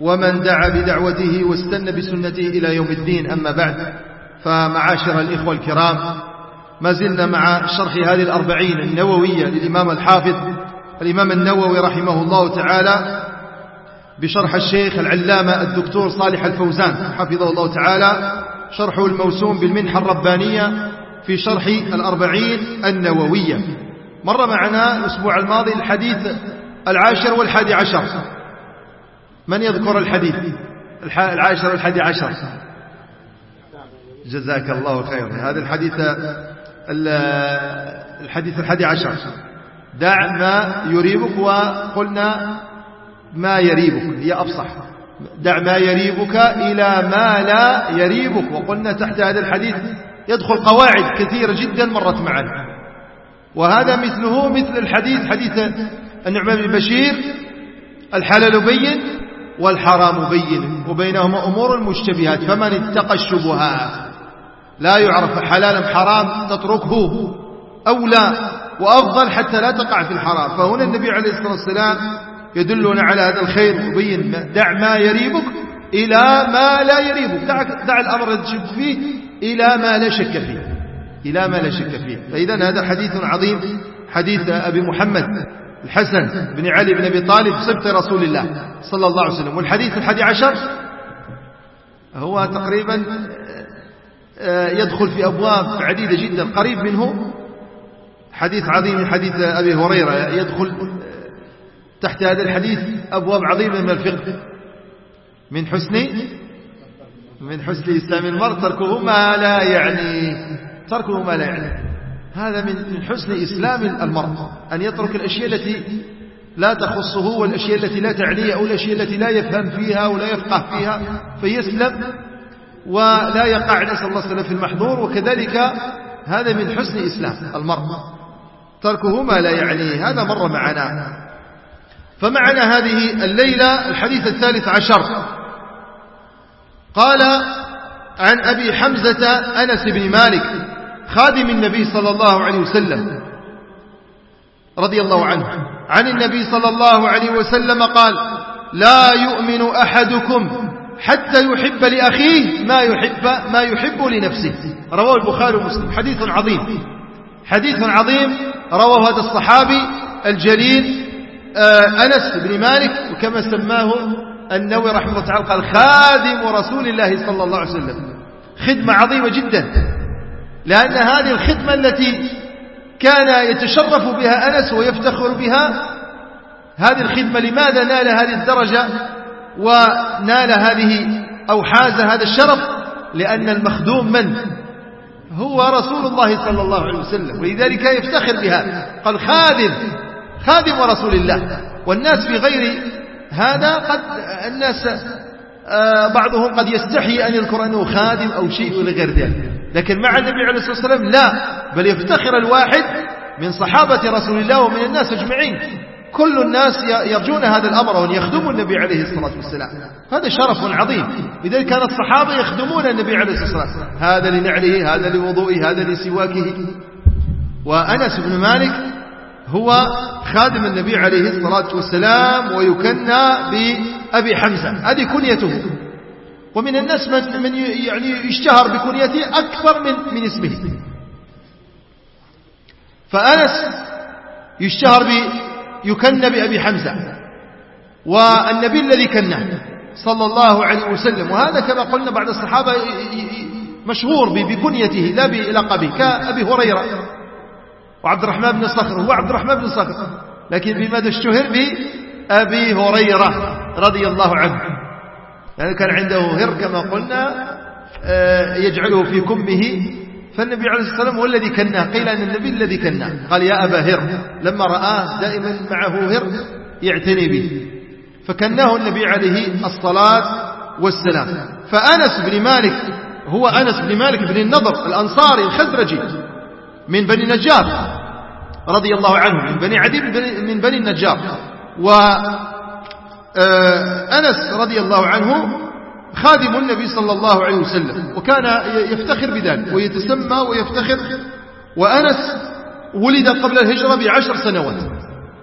ومن دعا بدعوته واستنى بسنته إلى يوم الدين أما بعد فمعاشر الإخوة الكرام ما زلنا مع شرح هذه الأربعين النووية للإمام الحافظ الإمام النووي رحمه الله تعالى بشرح الشيخ العلامة الدكتور صالح الفوزان حفظه الله تعالى شرحه الموسوم بالمنحة الربانية في شرح الأربعين النووية. مر معنا الأسبوع الماضي الحديث العاشر والحادي عشر. من يذكر الحديث؟ العاشر والحادي عشر. جزاك الله خيرا. هذا الحديث الحديث الحادي عشر. دع ما يريبك وقلنا ما يريبك. هي أفصح. دع ما يريبك إلى ما لا يريبك. وقلنا تحت هذا الحديث يدخل قواعد كثيرة جدا مرت معنا وهذا مثله مثل الحديث حديث النعمان بن بشير الحلال بين والحرام بين وبينهما أمور مشتبهات فمن اتقى الشبهات لا يعرف حلال حرام تتركه أولى وأفضل حتى لا تقع في الحرام. فهنا النبي عليه الصلاة والسلام يدلنا على هذا الخير وبين دع ما يريبك إلى ما لا يريبك. دع, دع الأمر تشك فيه إلى ما لا شك فيه. إلى ما لا شك فيه. فإذا هذا حديث عظيم حديث أبي محمد. الحسن بن علي بن أبي طالب سبط رسول الله صلى الله عليه وسلم. والحديث الحادي عشر هو تقريبا يدخل في أبواب عديدة جدا. قريب منه حديث عظيم حديث أبي هريرة يدخل تحت هذا الحديث أبواب عظيمة من الفقه من حسن من حسن إسلام المرء. تركه ما لا يعني تركه ما لا يعني. هذا من حسن إسلام المرء أن يترك الأشياء التي لا تخصه والأشياء التي لا تعنيه أو الأشياء التي لا يفهم فيها ولا يفقه فيها فيسلم ولا يقع. نسأل الله السلام في المحظور. وكذلك هذا من حسن إسلام المرء. تركه ما لا يعنيه. هذا مر معنا. فمعنا هذه الليلة الحديث الثالث عشر. قال عن أبي حمزة أنس بن مالك خادم النبي صلى الله عليه وسلم رضي الله عنه. عن النبي صلى الله عليه وسلم قال لا يؤمن أحدكم حتى يحب لأخيه ما يحب ما يحب لنفسه. رواه البخاري ومسلم. حديث عظيم. حديث عظيم. رواه هذا الصحابي الجليل أنس بن مالك وكما سماه النووي رحمه الله تعالى قال خادم رسول الله صلى الله عليه وسلم. خدمة عظيمة جدا. لأن هذه الخدمة التي كان يتشرف بها أنس ويفتخر بها هذه الخدمة لماذا نال هذه الدرجة ونال هذه أو حاز هذا الشرف؟ لأن المخدوم من؟ هو رسول الله صلى الله عليه وسلم ولذلك يفتخر بها قال خادم خادم رسول الله. والناس في غير هذا قد الناس بعضهم قد يستحي أن يذكر أنه خادم أو شيء ولا غير ذلك. لكن مع النبي عليه الصلاة والسلام لا. بل يفتخر الواحد من صحابة رسول الله ومن الناس أجمعين. كل الناس يرجون هذا الأمر وأن يخدموا النبي عليه الصلاة والسلام. هذا شرف عظيم. لذلك كان الصحابة يخدمون النبي عليه الصلاة والسلام. هذا لنعله هذا لوضوئه هذا لسواكه. وأنس بن مالك هو خادم النبي عليه الصلاة والسلام ويكنى بأبي حمزة. هذه كنيته. ومن الناس من, من يعني يشتهر بكنيته أكثر من من اسمه. فأنس يشتهر ب يكنى بأبي حمزة والنبي الذي كناه صلى الله عليه وسلم. وهذا كما قلنا بعد الصحابة مشهور بكنيته لا بلقبه كأبي هريرة وعبد الرحمن بن صخر. هو عبد الرحمن بن صخر لكن بماذا اشتهر؟ بأبي هريرة رضي الله عنه. يعني كان عنده هر كما قلنا يجعله في كمه. فالنبي عليه الصلاة والسلام هو الذي كناه قيل أن النبي الذي كناه. قال يا أبا هر لما رآه دائما معه هر يعتني به. فكناه النبي عليه الصلاة والسلام. فأنس بن مالك هو أنس بن مالك بن النضر الأنصاري الخزرجي من بني النجار رضي الله عنه من بني عدي من بني النجار. وأنس رضي الله عنه خادم النبي صلى الله عليه وسلم وكان يفتخر بذلك ويتسمى ويفتخر. وأنس ولد قبل الهجرة بعشر سنوات.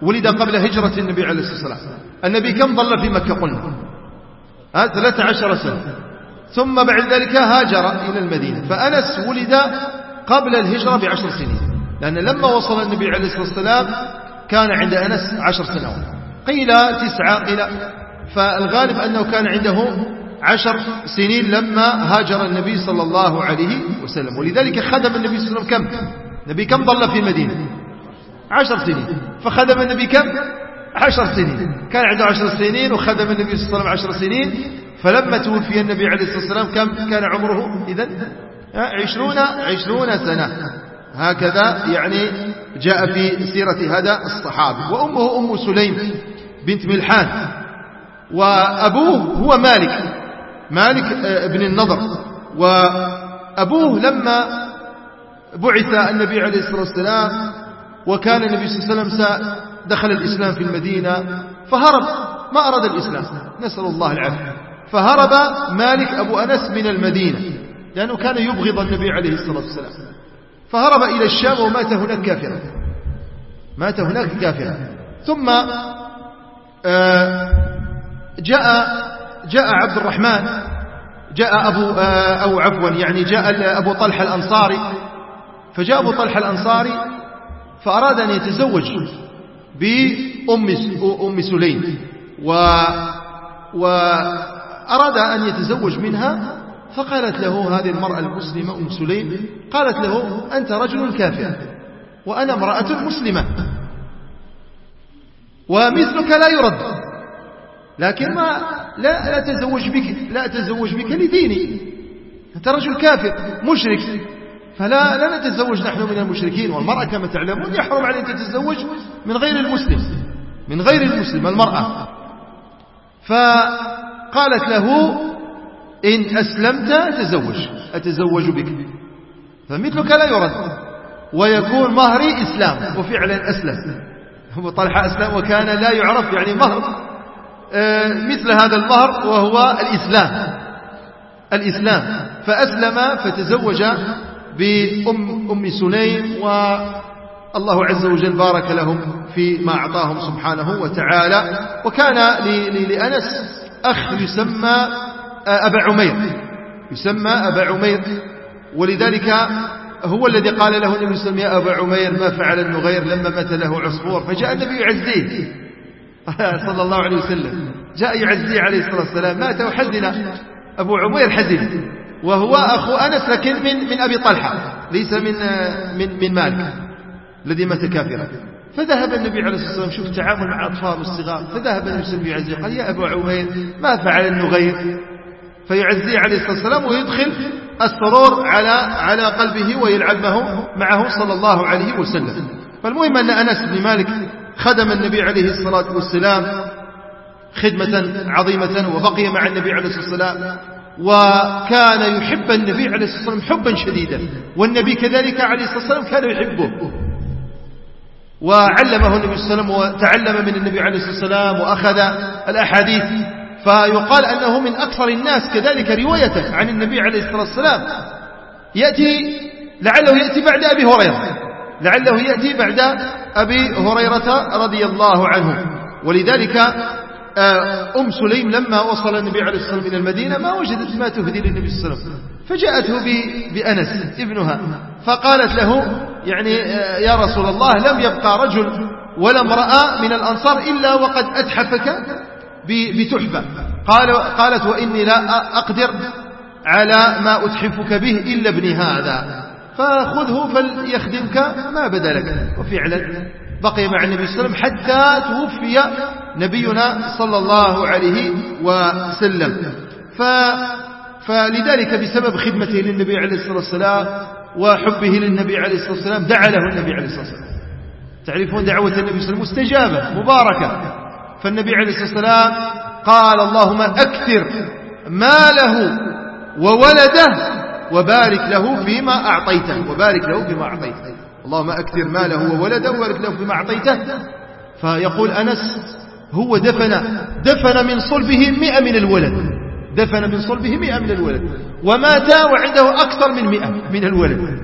ولد قبل هجرة النبي عليه الصلاة والسلام. النبي كم ظل في مكة؟ قلنا. ها ثلاثة عشر سنة. ثم بعد ذلك هاجر إلى المدينة. فأنس ولد قبل الهجرة بعشر سنين. لأن لما وصل النبي عليه الصلاة والسلام كان عند أنس عشر سنوات. قيل تسعة قيل. فالغالب أنه كان عنده عشر سنين لما هاجر النبي صلى الله عليه وسلم. ولذلك خدم النبي صلى الله عليه وسلم كم؟ النبي كم ظل في المدينة؟ عشر سنين. فخدم النبي كم؟ عشر سنين. كان عنده عشر سنين وخدم النبي صلى الله عليه وسلم عشر سنين. فلما توفي النبي عليه الصلاة والسلام كم؟ كان عمره إذن؟ عشرون, عشرون سنة. هكذا يعني جاء في سيرة هذا الصحابي. وأمه أم سليم. بنت ملحان وأبوه هو مالك مالك آه، بن النضر. وأبوه لما بعث النبي عليه الصلاة والسلام وكان النبي صلى الله عليه وسلم دخل الإسلام في المدينة فهرب ما أراد الإسلام نسأل الله العافية. فهرب مالك أبو أنس من المدينة لأنه كان يبغض النبي عليه الصلاة والسلام. فهرب إلى الشام ومات هناك كافرا. مات هناك كافرا. ثم جاء جاء عبد الرحمن جاء أبو آه، أو عفوا يعني جاء أبو طلحة الأنصاري. فجاء أبو طلحة الأنصاري فأراد أن يتزوج بأم أم سليم. و وأراد أن يتزوج منها فقالت له هذه المرأة المسلمة أم سليم قالت له أنت رجل كافر وأنا امرأة مسلمة. ومثلك لا يرد. لكن ما لا, لا أتزوج بك لا أتزوج بك لديني. أنت رجل كافر مشرك. فلا لا نتزوج نحن من المشركين والمرأة كما تعلمون يحرم عليه أن تتزوج من غير المسلم. من غير المسلم المرأة. فقالت له إن أسلمت تزوج أتزوج بك. فمثلك لا يرد. ويكون مهري إسلام وفعلا أسلم. هو طلحة أسلم وكان لا يعرف يعني مهر آه، مثل هذا المهر وهو الإسلام الإسلام. فأسلم فتزوج بأم أم سليم والله عز وجل بارك لهم فيما أعطاهم سبحانه وتعالى. وكان لأنس أخ يسمى آه، أبا عمير يسمى أبا عمير. ولذلك هو الذي قال له النبي صلى الله عليه وسلم يا أبا عمير ما فعل النغير لما مات له عصفور فجاء النبي يعزيه. صلى الله عليه وسلم. جاء يعزيه عليه الصلاة والسلام. مات وحزن. أبو عمير حزن. وهو أخو أنس لكن من, من أبي طلحة. ليس من, من, من مالك. الذي مات كافرا. فذهب النبي عليه الصلاة والسلام. شوف تعامل مع أطفال الصغار فذهب النبي صلى الله عليه وسلم. قال يا أبو عمير ما فعل النغير فيعزيه عليه الصلاة والسلام ويدخل السرور على على قلبه ويلعبه معه صلى الله عليه وسلم. فالمهم أن أنس بن مالك خدم النبي عليه الصلاة والسلام خدمة عظيمة وبقي مع النبي عليه الصلاة والسلام وكان يحب النبي عليه الصلاة والسلام حبا شديدا والنبي كذلك عليه الصلاة والسلام كان يحبه. وعلمه النبي صلى الله عليه وسلم وتعلم من النبي عليه الصلاة والسلام وأخذ الأحاديث فيقال أنه من أكثر الناس كذلك رواية عن النبي عليه الصلاة والسلام. يأتي لعله يأتي بعد أبي هريرة. لعله يأتي بعد أبي هريرة رضي الله عنه. ولذلك آه، أم سليم لما وصل النبي عليه الصلاة والسلام إلى المدينة ما وجدت ما تهدي للنبي صلى الله عليه وسلم. فجاءته بأنس ابنها. فقالت له يعني آه، يا رسول الله لم يبقى رجل ولا امرأة من الأنصار إلا وقد أتحفك. بتحفة قال قالت وإني لا أقدر على ما أتحفك به إلا ابني هذا. فخذه فليخدمك ما بدا لك وفعلا بقي مع النبي صلى الله عليه وسلم حتى توفي نبينا صلى الله عليه وسلم. ف فلذلك بسبب خدمته للنبي عليه الصلاة والسلام وحبه للنبي عليه الصلاة والسلام دعا له النبي عليه الصلاة والسلام. تعرفون دعوة النبي صلى الله عليه وسلم مستجابة مباركة. فالنبي عليه الصلاة والسلام قال اللهم أكثر ماله وولده وبارك له فيما أعطيته وبارك له فيما أعطيته. اللهم أكثر ماله وولده وبارك له فيما أعطيته. فيقول أنس هو دفن دفن من صلبه مئة من الولد. دفن من صلبه مئة من الولد. ومات وعنده أكثر من مئة من الولد.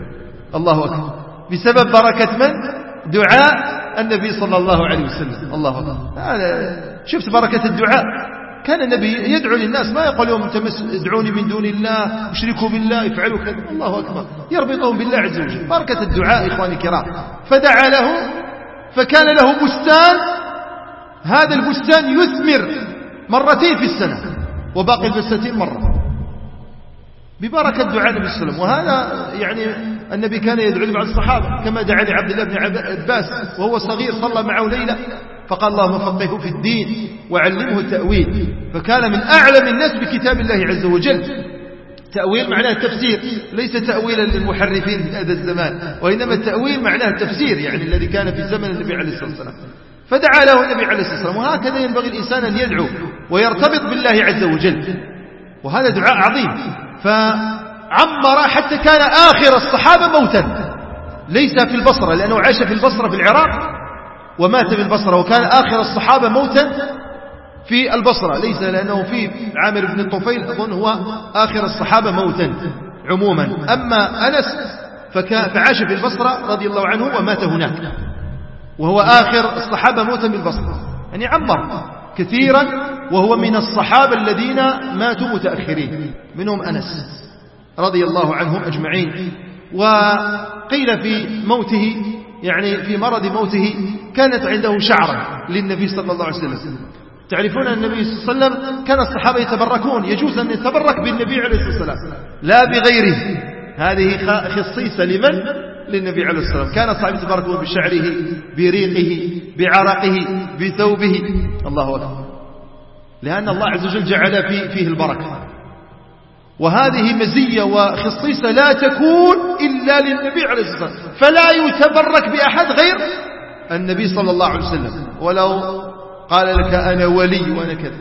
الله أكبر. بسبب بركة من؟ دعاء النبي صلى الله عليه وسلم. الله أكبر. شفت بركة الدعاء. كان النبي يدعو للناس ما يقول لهم تمس ادعوني من دون الله أشركوا بالله افعلوا كذا. الله أكبر. يربطهم بالله عز وجل. بركة الدعاء إخواني الكرام. فدعا له فكان له بستان. هذا البستان يثمر مرتين في السنة وباقي البستين مرة. ببركة دعاء النبي صلى الله عليه وسلم. وهذا يعني النبي كان يدعو لبعض الصحابة كما دعا لعبد الله بن عباس وهو صغير صلى معه ليلة فقال اللهم فقهه في الدين وعلمه التأويل. فكان من أعلم الناس بكتاب الله عز وجل. تأويل معناه التفسير ليس تأويلا للمحرفين في هذا الزمان وإنما التأويل معناه التفسير يعني الذي كان في زمن النبي عليه الصلاة والسلام. فدعا له النبي عليه الصلاة والسلام وهكذا ينبغي الإنسان أن يدعو ويرتبط بالله عز وجل. وهذا دعاء عظيم. فعمر حتى كان آخر الصحابة موتا. ليس في البصرة لأنه عاش في البصرة في العراق ومات في البصرة وكان آخر الصحابة موتا في البصرة. ليس لأنه في عامر بن الطفيل أظن هو آخر الصحابة موتا عموما. أما أنس فعاش في البصرة رضي الله عنه ومات هناك. وهو آخر الصحابة موتا بالبصرة يعني عمر كثيرا وهو من الصحابة الذين ماتوا متأخرين منهم أنس. رضي الله عنهم أجمعين. وقيل في موته يعني في مرض موته كانت عنده شعرة للنبي صلى الله عليه وسلم. تعرفون أن النبي صلى الله عليه وسلم كان الصحابة يتبركون يجوز أن يتبرك بالنبي عليه الصلاة والسلام. لا بغيره. هذه خصيصة لمن؟ للنبي عليه الصلاة والسلام. كان الصحابة يتبركون بشعره بريقه بعرقه بثوبه. الله أكبر. لأن الله عز وجل جعل فيه, فيه البركة. وهذه مزية وخصيصة لا تكون إلا للنبي عليه الصلاة والسلام. فلا يتبرك بأحد غير النبي صلى الله عليه وسلم. ولو قال لك أنا ولي وأنا كذا.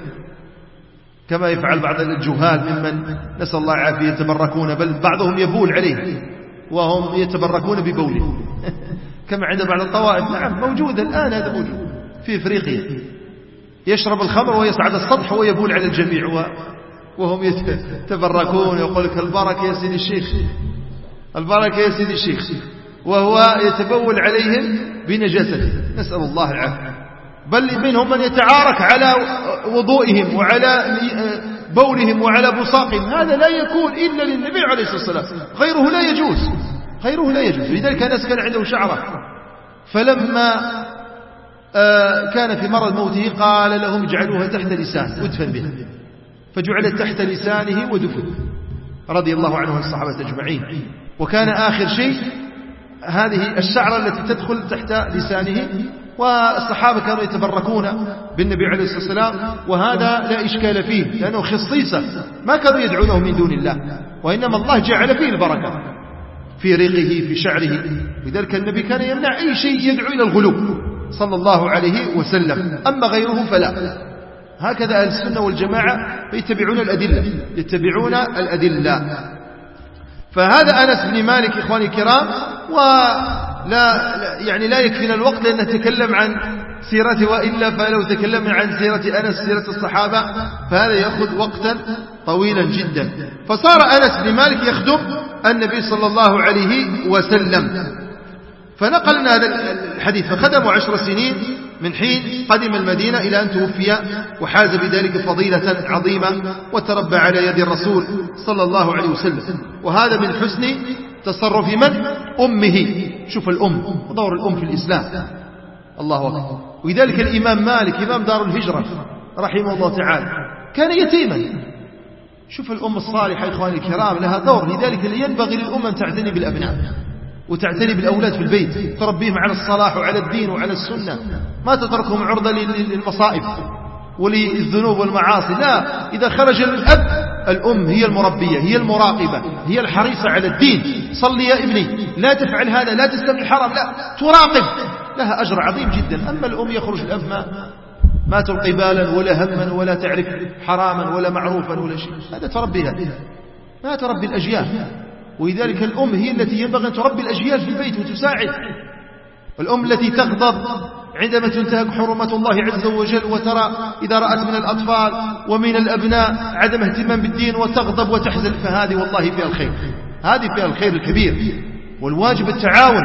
كما يفعل بعض الجهال ممن نسأل الله العافية يتبركون بل بعضهم يبول عليه وهم يتبركون ببوله. كما عند بعض الطوائف. نعم موجود الآن هذا موجود في إفريقيا. يشرب الخمر ويصعد السطح ويبول على الجميع وهم يتبركون يقول لك البركة يا سيدي الشيخ. البركة يا سيدي الشيخ. وهو يتبول عليهم بنجاسته نسأل الله العافية. بل منهم من يتعارك على وضوئهم وعلى بولهم وعلى بصاقهم هذا لا يكون إلا للنبي عليه الصلاة والسلام. غيره لا يجوز. غيره لا يجوز. لذلك أنس كان عنده شعرة. فلما آه، كان في مرض موته قال لهم اجعلوها تحت لسان. ادفن بها. فجعلت تحت لسانه ودفن. رضي الله عنه الصحابة أجمعين. وكان آخر شيء هذه الشعرة التي تدخل تحت لسانه والصحابة كانوا يتبركون بالنبي عليه الصلاة والسلام وهذا لا إشكال فيه لأنه خصيصة ما كانوا يدعونه من دون الله وإنما الله جعل فيه البركة في ريقه في شعره. لذلك النبي كان يمنع أي شيء يدعو إلى الغلو صلى الله عليه وسلم. أما غيره فلا. هكذا أهل السنة والجماعة يتبعون الأدلة يتبعون الأدلة. فهذا أنس بن مالك إخواني الكرام ولا يعني لا يكفينا الوقت لأن نتكلم عن سيرته وإلا فلو تكلمنا عن سيرة أنس سيرة الصحابة فهذا يأخذ وقتا طويلا جدا. فصار أنس بن مالك يخدم النبي صلى الله عليه وسلم. فنقلنا هذا الحديث فخدموا عشر سنين من حين قدم المدينة إلى أن توفي وحاز بذلك فضيلة عظيمة وتربى على يد الرسول صلى الله عليه وسلم. وهذا من حسن تصرف من؟ أمه. شوف الأم ودور الأم في الإسلام. الله أكبر. ولذلك الإمام مالك إمام دار الهجرة رحمه الله تعالى كان يتيما. شوف الأم الصالحة إخواني الكرام لها دور. لذلك ينبغي للأم أن تعتني بالأبناء. وتعتني بالأولاد في البيت تربيهم على الصلاح وعلى الدين وعلى السنة. ما تتركهم عرضة للمصائب وللذنوب والمعاصي. لا إذا خرج الأب الأم هي المربية هي المراقبة هي الحريصة على الدين. صل يا ابني لا تفعل هذا لا تستمع الحرام لا تراقب. لها أجر عظيم جدا. أما الأم يخرج الأب ما ما تلقي بالا ولا هما ولا تعرف حراما ولا معروفا ولا شيء. هذا تربيها. ما تربي الأجيال. ولذلك الأم هي التي ينبغي أن تربي الأجيال في البيت وتساعد. الأم التي تغضب عندما تنتهك حرمة الله عز وجل وترى إذا رأت من الأطفال ومن الأبناء عدم اهتمام بالدين وتغضب وتحزن فهذه والله فيها الخير. هذه فيها الخير الكبير. والواجب التعاون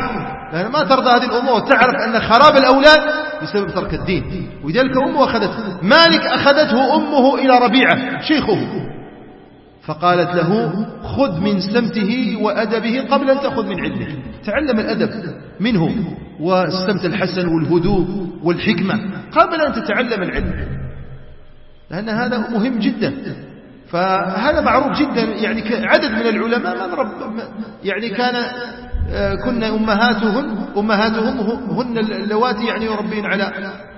لأن ما ترضى هذه الأمور تعرف أن خراب الأولاد بسبب ترك الدين. ولذلك أمه أخذته مالك أخذته أمه إلى ربيعة شيخه. فقالت له خذ من سمته وأدبه قبل أن تأخذ من علمه. تعلم الأدب منه والسمت الحسن والهدوء والحكمة قبل أن تتعلم العلم. لأن هذا مهم جدا. فهذا معروف جدا يعني عدد من العلماء من يعني كان آه، كن أمهاتهن أمهاتهم هن اللواتي يعني يربين على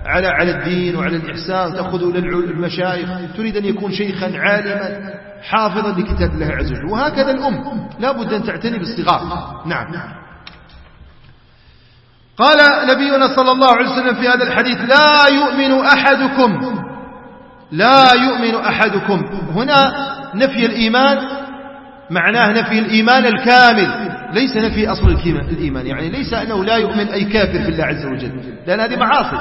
على على الدين وعلى الإحسان تأخذ إلى المشايخ تريد أن يكون شيخا عالما. حافظا لكتاب الله عز وجل. وهكذا الأم. لا بد أن تعتني بالصغار نعم. قال نبينا صلى الله عليه وسلم في هذا الحديث لا يؤمن أحدكم لا يؤمن أحدكم. هنا نفي الإيمان معناه نفي الإيمان الكامل ليس نفي أصل الإيمان يعني ليس أنه لا يؤمن أي كافر في الله عز وجل. لأن هذه معاصي.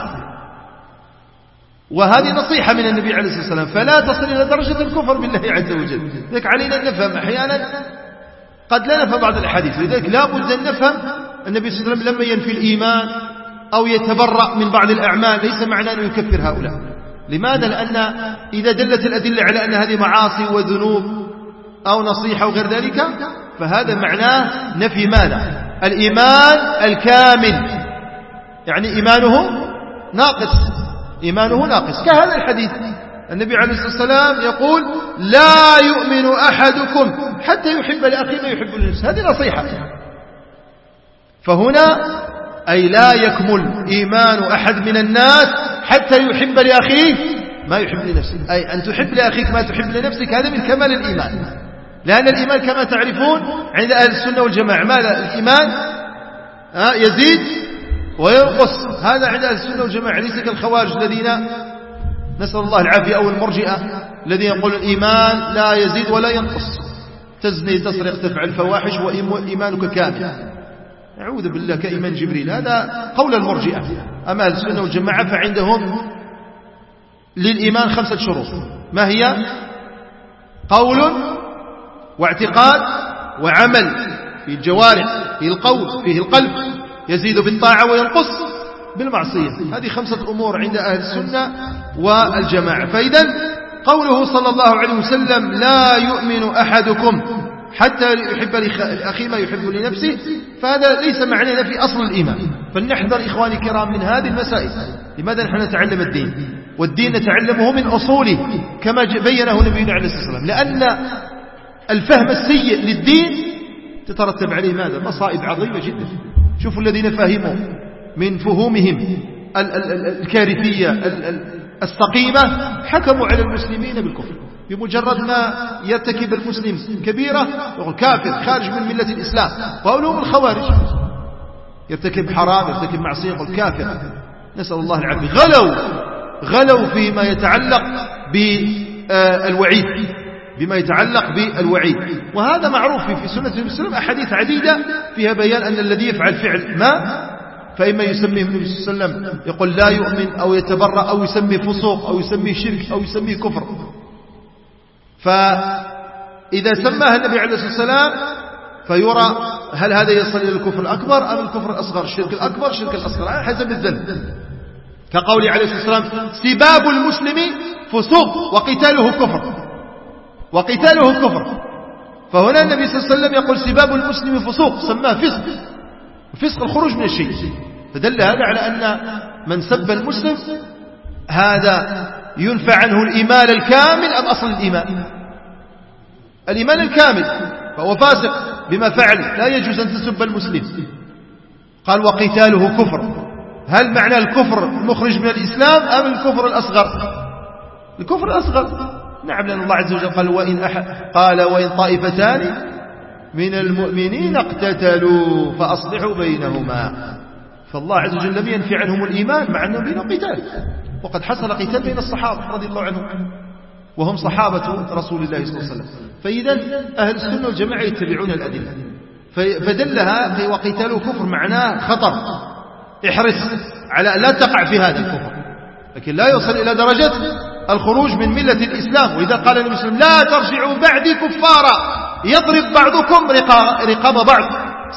وهذه نصيحة من النبي عليه الصلاة والسلام فلا تصل إلى درجة الكفر بالله عز وجل. لذلك علينا أن نفهم أحيانا قد لا نفهم بعض الأحاديث لذلك لا بد أن نفهم النبي صلى الله عليه وسلم لما ينفي الإيمان أو يتبرأ من بعض الأعمال ليس معناه أنه يكفر هؤلاء. لماذا؟ لأن إذا دلت الأدلة على أن هذه معاصي وذنوب أو نصيحة وغير ذلك فهذا معناه نفي ماذا؟ الإيمان الكامل. يعني إيمانه ناقص. إيمانه ناقص. كهذا الحديث النبي عليه الصلاة والسلام يقول لا يؤمن أحدكم حتى يحب لأخيه ما يحب لنفسه. هذه نصيحة. فهنا أي لا يكمل إيمان أحد من الناس حتى يحب لأخيه ما يحب لنفسه. أي أن تحب لأخيك ما تحب لنفسك هذا من كمال الإيمان. لأن الإيمان كما تعرفون عند أهل السنة والجماعة ماذا؟ الإيمان يزيد وينقص هذا عند أهل السنة والجماعة. ليس كالخوارج الذين نسأل الله العافية أو المرجئة الذين يقولون الإيمان لا يزيد ولا ينقص. تزني تسرق تفعل فواحش وإيمانك كامل. أعوذ بالله كإيمان جبريل. هذا قول المرجئة. أما السنة والجماعة فعندهم للإيمان خمسة شروط. ما هي؟ قول واعتقاد وعمل في الجوارح في القول فيه القلب. يزيد بالطاعة وينقص بالمعصية. هذه خمسة أمور عند أهل السنة والجماعة. فإذا قوله صلى الله عليه وسلم لا يؤمن أحدكم حتى يحب لأخي ما يحب لنفسه فهذا ليس معنى في أصل الإيمان. فلنحذر إخواني الكرام من هذه المسائل. لماذا نحن نتعلم الدين؟ والدين نتعلمه من أصوله كما بينه نبينا عليه الصلاة والسلام. لأن الفهم السيء للدين تترتب عليه ماذا؟ مصائب عظيمة جدا. شوفوا الذين فهموا من فهومهم الكارثية السقيمة حكموا على المسلمين بالكفر. بمجرد ما يرتكب المسلم كبيرة يقول كافر خارج من ملة الإسلام. وأولهم الخوارج. يرتكب حرام يرتكب معصية يقول كافر. نسأل الله العافية. غلوا غلوا فيما يتعلق بالوعيد. بما يتعلق بالوعيد. وهذا معروف في سنة النبي صلى الله عليه وسلم أحاديث عديدة فيها بيان أن الذي يفعل فعل. ما؟ فإما يسميه النبي صلى الله عليه وسلم يقول لا يؤمن أو يتبرأ أو يسميه فسوق أو يسميه شرك أو يسميه كفر. فإذا سماها النبي عليه الصلاة والسلام فيرى هل هذا يصل إلى الكفر الأكبر أم الكفر الأصغر؟ الشرك الأكبر الشرك الأصغر. على حسب الذنب. كقول عليه الصلاة والسلام سباب المسلم فسوق وقتاله كفر. وقتاله كفر فهنا النبي صلى الله عليه وسلم يقول سباب المسلم فسوق سماه فسق. فسق الخروج من الشيء. فدل هذا على أن من سب المسلم هذا ينفع عنه الإيمان الكامل أم أصل الإيمان؟ الإيمان الكامل فهو فاسق بما فعل. لا يجوز أن تسب المسلم. قال وقتاله كفر. هل معنى الكفر مخرج من الإسلام أم الكفر الأصغر؟ الكفر الأصغر. نعم لأن الله عز وجل قال وإن, أحد قال وإن طائفتان من المؤمنين اقتتلوا فأصلحوا بينهما. فالله عز وجل لم ينفي عنهم الإيمان مع أنهم بين قتال. وقد حصل قتال بين الصحابة رضي الله عنهم وهم صحابة رسول الله صلى الله عليه وسلم. فإذا أهل السنة والجماعة يتبعون الأدلة. فدلها وقتال كفر معناه خطر. احرص على لا تقع في هذا الكفر. لكن لا يوصل إلى درجة الخروج من ملة الإسلام. وإذا قال النبي صلى الله عليه وسلم لا ترجعوا بعدي كفارا يضرب بعضكم رقاب بعض.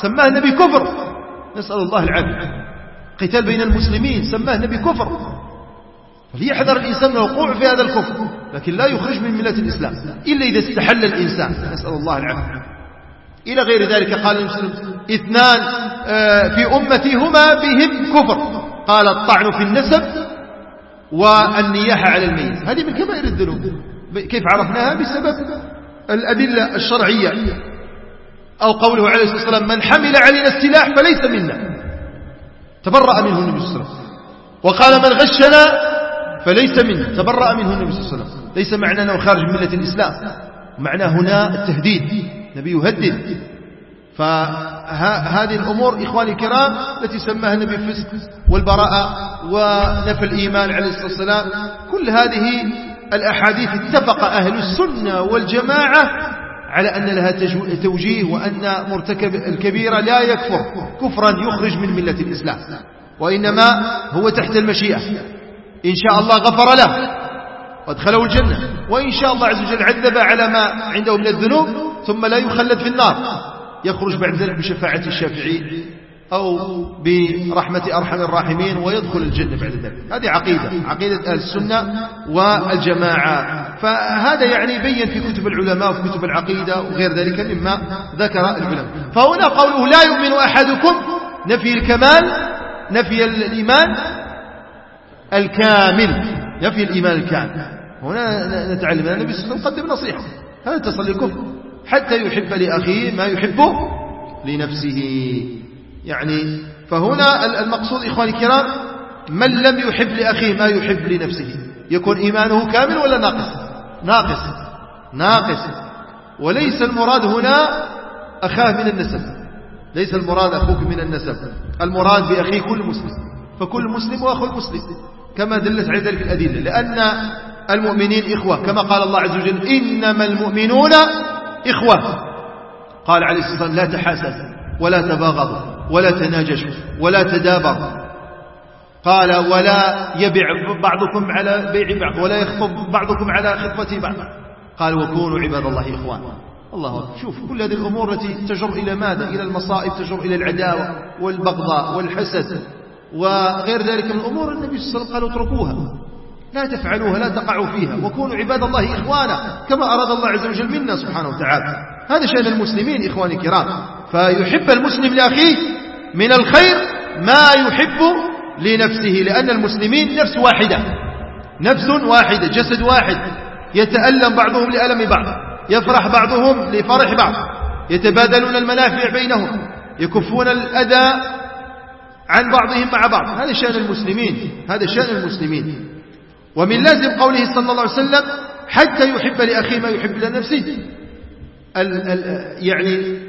سماه النبي كفر. نسأل الله العافية. قتال بين المسلمين سماه النبي كفر. فليحذر الإنسان الوقوع في هذا الكفر. لكن لا يخرج من ملة الإسلام إلا إذا استحل الإنسان. نسأل الله العافية. إلى غير ذلك قال المسلم اثنان آه، في أمتي هما بهم كفر. قال الطعن في النسب والنياحة على الميت. هذه من كبائر الذنوب. كيف عرفناها؟ بسبب الأدلة الشرعية. أو قوله عليه الصلاة والسلام من حمل علينا السلاح فليس منا. تبرأ منه النبي صلى الله عليه وسلم. وقال من غشنا فليس منه تبرأ منه النبي صلى الله عليه وسلم. ليس معنى أنه خارج ملة الإسلام. معنى هنا التهديد. النبي يهدد. فهذه الأمور إخواني الكرام التي سماها النبي الفسق والبراءة ونفى الإيمان عليه الصلاة والسلام كل هذه الأحاديث اتفق أهل السنة والجماعة على أن لها توجيه وأن مرتكب الكبيرة لا يكفر كفرا يخرج من ملة الإسلام وإنما هو تحت المشيئة إن شاء الله غفر له وأدخله الجنة وإن شاء الله عز وجل عذب على ما عنده من الذنوب ثم لا يخلد في النار. يخرج بعد ذلك بشفاعة الشافعي أو برحمة أرحم الراحمين ويدخل الجنة بعد ذلك. هذه عقيدة عقيدة أهل السنة والجماعة. فهذا يعني يبين في كتب العلماء وفي كتب العقيدة وغير ذلك مما ذكر العلماء. فهنا قوله لا يؤمن أحدكم نفي الكمال نفي الإيمان الكامل. نفي الإيمان الكامل. هنا نتعلم أن النبي صلى الله عليه وسلم قدم نصيحة. هذا تصل الكفر حتى يحب لأخيه ما يحبه لنفسه. يعني فهنا المقصود إخواني الكرام من لم يحب لأخيه ما يحب لنفسه؟ يكون إيمانه كامل ولا ناقص؟ ناقص ناقص. وليس المراد هنا أخاه من النسب. ليس المراد أخوك من النسب. المراد بأخيه كل مسلم. فكل مسلم وأخو المسلم كما دلت على ذلك الأدلة. لأن المؤمنين إخوة كما قال الله عز وجل إنما المؤمنون إخوة. قال عليه الصلاة والسلام لا تحاسد ولا تباغض ولا تناجش ولا تدابر قال ولا يبع بعضكم على بيع بعض ولا يخطب بعضكم على خطبة بعض. قال وكونوا عباد الله إخوان. الله شوف كل هذه الأمور التي تجر إلى ماذا؟ إلى المصائب تجر إلى العداوة والبغضاء والحسد. وغير ذلك من الأمور النبي صلى الله عليه وسلم قال اتركوها. لا تفعلوها لا تقعوا فيها وكونوا عباد الله إخوانا كما أراد الله عز وجل منا سبحانه وتعالى. هذا شأن المسلمين إخواني الكرام. فيحب المسلم لأخيه من الخير ما يحب لنفسه لأن المسلمين نفس واحدة نفس واحدة جسد واحد. يتألم بعضهم لألم بعض يفرح بعضهم لفرح بعض يتبادلون المنافع بينهم يكفون الأذى عن بعضهم مع بعض. هذا شأن المسلمين هذا شأن المسلمين. ومن لازم قوله صلى الله عليه وسلم حتى يحب لأخيه ما يحب لنفسه. يعني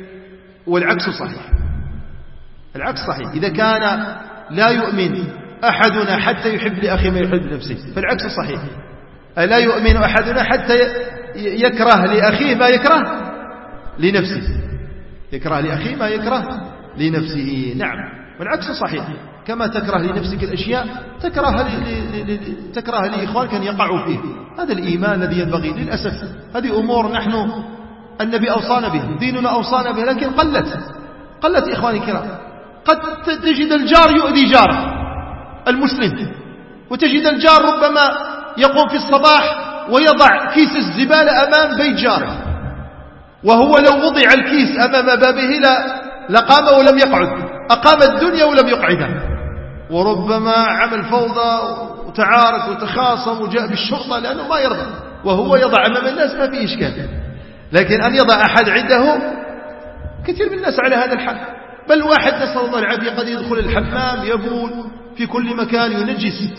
والعكس صحيح. العكس صحيح. إذا كان لا يؤمن أحدنا حتى يحب لأخيه ما يحب لنفسه فالعكس صحيح. لا يؤمن أحدنا حتى يكره لأخيه ما يكره لنفسه. يكره لأخيه ما يكره لنفسه. نعم. والعكس صحيح. كما تكره لنفسك الأشياء تكره تكره لإخوانك أن يقعوا فيه. هذا الإيمان الذي ينبغي للأسف. هذه أمور نحن النبي أوصانا به ديننا أوصانا به لكن قلت قلت إخواني الكرام قد تجد الجار يؤذي جاره المسلم وتجد الجار ربما يقوم في الصباح ويضع كيس الزبالة أمام بيت جاره. وهو لو وضع الكيس أمام بابه لقام ولم يقعد أقام الدنيا ولم يقعدها وربما عمل فوضى وتعارك وتخاصم وجاء بالشرطة لأنه ما يرضى وهو يضع أمام الناس ما في إشكال. لكن أن يضع أحد عنده كثير من الناس على هذا الحال. بل واحد نسأل الله العافية قد يدخل الحمام يبول في كل مكان ينجس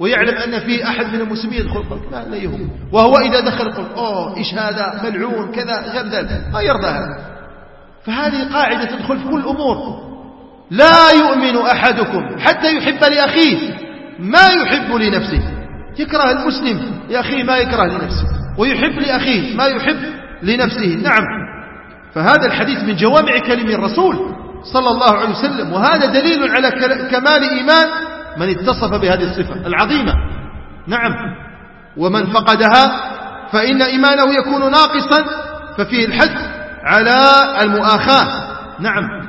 ويعلم أن في أحد من المسلمين يدخل. قلب لا, لا يهم. وهو إذا دخل قل أوه إيش هذا؟ ملعون كذا غير ذلك ما يرضى هذا. فهذه قاعدة تدخل في كل أمور لا يؤمن أحدكم حتى يحب لأخيه ما يحب لنفسه. يكره المسلم لأخيه ما يكره لنفسه. ويحب لأخيه ما يحب لنفسه. نعم. فهذا الحديث من جوامع كلم الرسول صلى الله عليه وسلم. وهذا دليل على كمال إيمان من اتصف بهذه الصفة العظيمة. نعم. ومن فقدها فإن إيمانه يكون ناقصا ففيه الحث على المؤاخاة. نعم.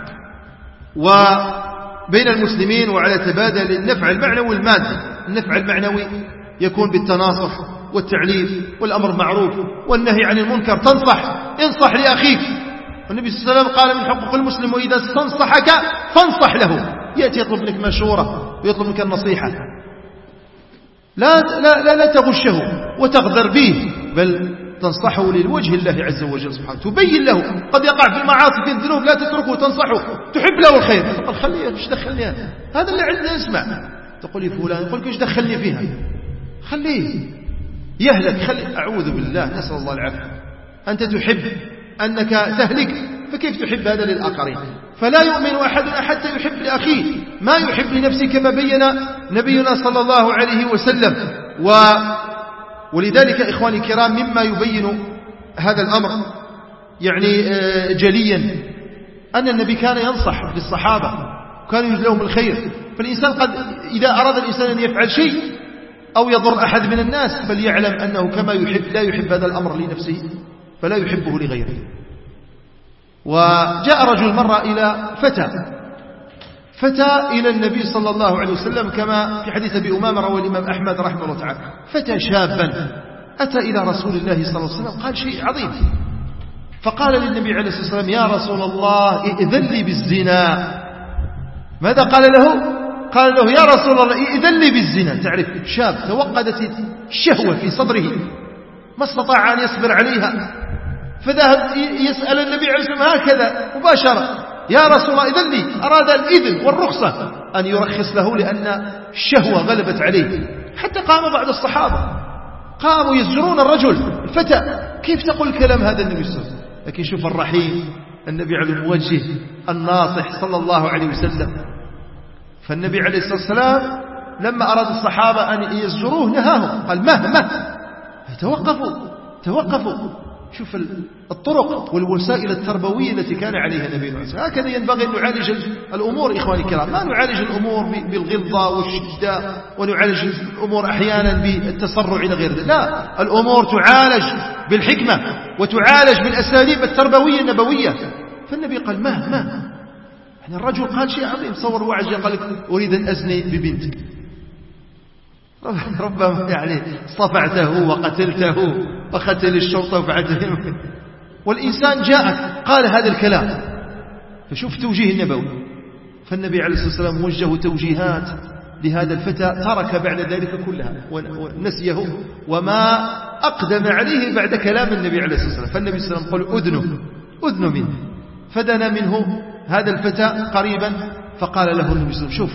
وبين المسلمين وعلى تبادل النفع المعنوي والمادي. النفع المعنوي يكون بالتناصح والتعليم والأمر معروف والنهي عن المنكر. تنصح انصح لأخيك. النبي صلى الله عليه وسلم قال من حقوق المسلم وإذا استنصحك فانصح له. يأتي يطلب منك مشورة ويطلب منك النصيحة. لا, لا, لا, لا تغشه وتغدر به بل تنصحه للوجه الله عز وجل سبحانه تبين له قد يقع في المعاصي في الذنوب لا تتركه تنصحه تحب له الخير. تقول خليه إيش دخلني؟ هذا اللي عندنا اسمع. تقول لي فلان يقول إيش دخلني فيها؟ خليه. يهلك خلي أعوذ بالله نسأل الله العافية. أنت تحب أنك تهلك فكيف تحب هذا للآخرين؟ فلا يؤمن أحدنا حتى يحب لأخيه. ما يحب لنفسه كما بين نبينا صلى الله عليه وسلم. و ولذلك إخواني الكرام مما يبين هذا الأمر يعني آه، جليا أن النبي كان ينصح للصحابة وكان يجد لهم الخير فالإنسان قد إذا أراد الإنسان أن يفعل شيء أو يضر أحد من الناس فليعلم أنه كما يحب لا يحب هذا الأمر لنفسه فلا يحبه لغيره. وجاء رجل مرة إلى فتى فتى إلى النبي صلى الله عليه وسلم كما في حديث أبي أمامة روى الإمام أحمد رحمه الله تعالى. فتى شابا. أتى إلى رسول الله صلى الله عليه وسلم. قال شيء عظيم. فقال للنبي عليه الصلاة والسلام يا رسول الله ائذن لي بالزنا. ماذا قال له؟ قال له يا رسول الله ائذن لي بالزنا. تعرف شاب توقدت الشهوة في صدره. ما استطاع أن يصبر عليها. فذهب يسأل النبي عليه الصلاة والسلام هكذا مباشرة. يا رسول الله إذن لي أراد الإذن والرخصة أن يرخص له لأن الشهوة غلبت عليه. حتى قام بعض الصحابة قاموا يزجرون الرجل الفتى كيف تقول الكلام هذا النبي صلى الله عليه وسلم؟ لكن شوف الرحيم النبي عليه الموجه الناصح صلى الله عليه وسلم. فالنبي عليه الصلاة والسلام لما أراد الصحابة أن يزجروه نهاهم قال مه مه. توقفوا توقفوا. شوف الطرق والوسائل التربوية التي كان عليها النبي عليه هكذا ينبغي أن نعالج الأمور إخواني الكرام. ما نعالج الأمور بالغلظة والشدة ونعالج الأمور أحيانا بالتسرع إلى غير ذلك. لا الأمور تعالج بالحكمة وتعالج بالأساليب التربوية النبوية. فالنبي قال ما ما؟ يعني الرجل قال شيء عظيم. صور وعج قال لك أريد أن أزني ببنتك. ربما يعني صفعته وقتلته وقتل الشرطة وفعلت والإنسان جاءك قال هذا الكلام. فشوف توجيه النبوي. فالنبي عليه الصلاة والسلام وجه توجيهات لهذا الفتى ترك بعد ذلك كلها ونسيه وما أقدم عليه بعد كلام النبي عليه الصلاة والسلام. فالنبي صلى الله عليه وسلم قال أذنه أذن منه. فدنا منه هذا الفتى قريبا فقال له النبي صلى الله عليه وسلم شوف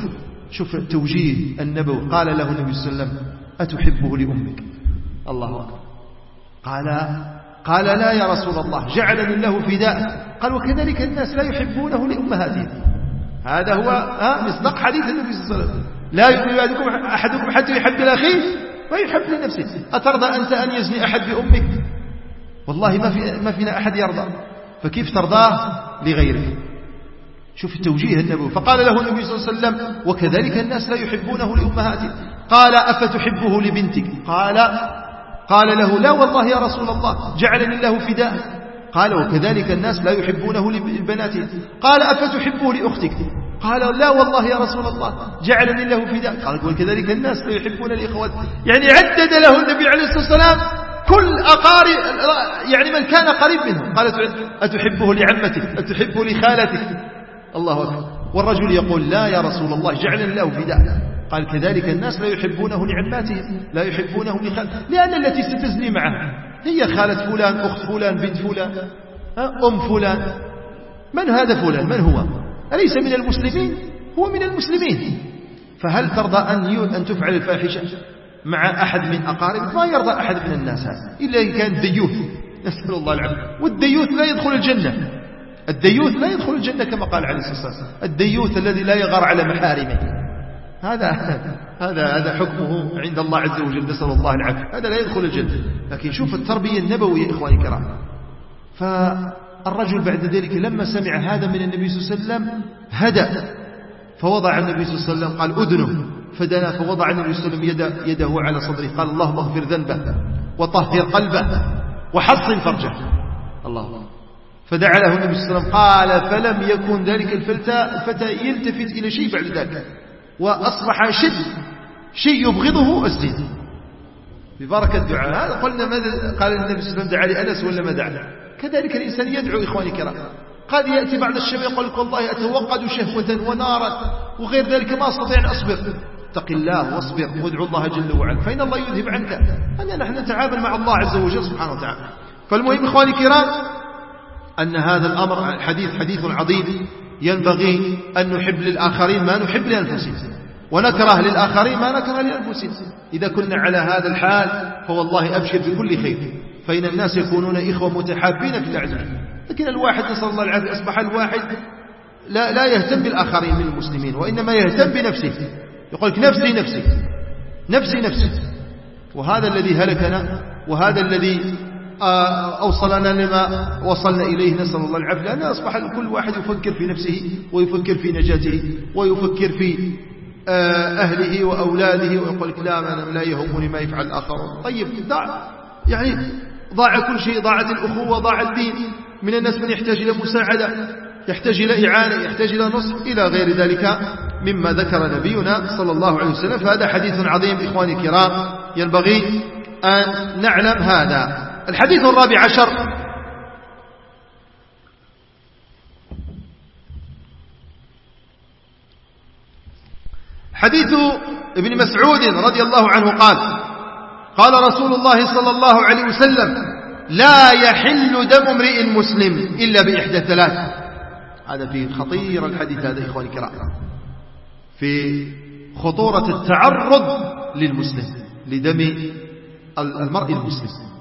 شوف التوجيه النبوي. قال له النبي صلى الله عليه وسلم أتحبه لأمك؟ الله أكبر. قال قال لا يا رسول الله جعلني الله فداء. قال وكذلك الناس لا يحبونه لأمهاتهم هذا هو مصداق حديث النبي صلى الله عليه وسلم. لا يؤمن أحدكم, أحدكم حتى يحب لأخيه ويحب لنفسه. أترضى أنت أن يزني أحد بأمك؟ والله ما, في ما فينا أحد يرضى. فكيف ترضاه لغيرك؟ شوف التوجيه النبوي فقال له النبي صلى الله عليه وسلم وكذلك الناس لا يحبونه لأمهاتهم قال أفتحبه لبنتك؟ قال قال له لا والله يا رسول الله جعلني الله فداء. قال وكذلك الناس لا يحبونه لبناتهم قال أفتحبه لأختك؟ قال لا والله يا رسول الله جعلني الله فداء. قال وكذلك الناس لا يحبون الإخوات يعني عدد له النبي عليه الصلاة والسلام كل أقارب يعني من كان قريب منه قال أتحبه لعمتك؟ أتحبه لخالتك؟ الله أكبر. والرجل يقول لا يا رسول الله جعلني الله فداء. قال كذلك الناس لا يحبونه لعماتهم لا يحبونه لخال لأن التي ستزني معه هي خالة فلان أخت فلان بنت فلان أم فلان. من هذا فلان؟ من هو؟ أليس من المسلمين؟ هو من المسلمين. فهل ترضى أن أن تفعل الفاحشة مع أحد من أقاربك؟ ما يرضى أحد من الناس هذا إلا إن كان ديوث نسأل الله العافية. والديوث لا يدخل الجنة. الديوث لا يدخل الجنة كما قال عليه الصلاة والسلام. الديوث الذي لا يغار على محارمه. هذا هذا هذا حكمه عند الله عز وجل. نسأل الله العافية. هذا لا يدخل الجنة. لكن شوف التربية النبوية إخواني الكرام. فالرجل بعد ذلك لما سمع هذا من النبي صلى الله عليه وسلم هدأ. فوضع النبي صلى الله عليه وسلم قال أذنه. فدنا فوضع النبي صلى الله عليه وسلم يده, يده على صدره. قال اللهم اغفر ذنبه وطهر قلبه وحصن فرجه. الله فدعا له النبي صلى الله عليه وسلم قال فلم يكن ذلك الفتى الفتى يلتفت إلى شيء بعد ذلك وأصبح شد شيء يبغضه الزيد ببركة الدعاء هذا قلنا ماذا قال النبي صلى الله عليه وسلم؟ دعا لأنس ولا ما دعا؟ كذلك الإنسان يدعو إخواني الكرام. قد يأتي بعد الشباب يقول لك والله أتوقد شهوة ونارا وغير ذلك ما أستطيع أن أصبر. اتق الله واصبر وادعو الله جل وعلا فإن الله يذهب عنك. أن نحن نتعامل مع الله عز وجل سبحانه وتعالى. فالمهم إخواني الكرام أن هذا الأمر الحديث حديث عظيم ينبغي أن نحب للآخرين ما نحب لأنفسنا ونكره للآخرين ما نكره لأنفسنا. إذا كنا على هذا الحال فوالله أبشر بكل خير. فإن الناس يكونون إخوة متحابين في وجل لكن الواحد نسأل الله العافية أصبح الواحد لا, لا يهتم بالآخرين من المسلمين وإنما يهتم بنفسه. يقول لك نفسي نفسي نفسي نفسي. وهذا الذي هلكنا وهذا الذي أوصلنا لما وصلنا إليه. نسأل الله العافية. لأن أصبح كل واحد يفكر في نفسه ويفكر في نجاته ويفكر في آه، أهله وأولاده ويقول لك لا أنا لا يهمني ما يفعل الآخرون طيب ضاع يعني ضاع كل شيء ضاعت الأخوة ضاع الدين. من الناس من يحتاج إلى مساعدة يحتاج إلى إعانة يحتاج إلى نصر إلى غير ذلك مما ذكر نبينا صلى الله عليه وسلم. فهذا حديث عظيم إخواني الكرام. ينبغي أن نعلم هذا. الحديث الرابع عشر. حديث ابن مسعود رضي الله عنه قال قال رسول الله صلى الله عليه وسلم لا يحل دم امرئ مسلم إلا بإحدى ثلاث هذا في خطير الحديث هذا إخواني الكرام. في خطورة التعرض للمسلم لدم المرء المسلم.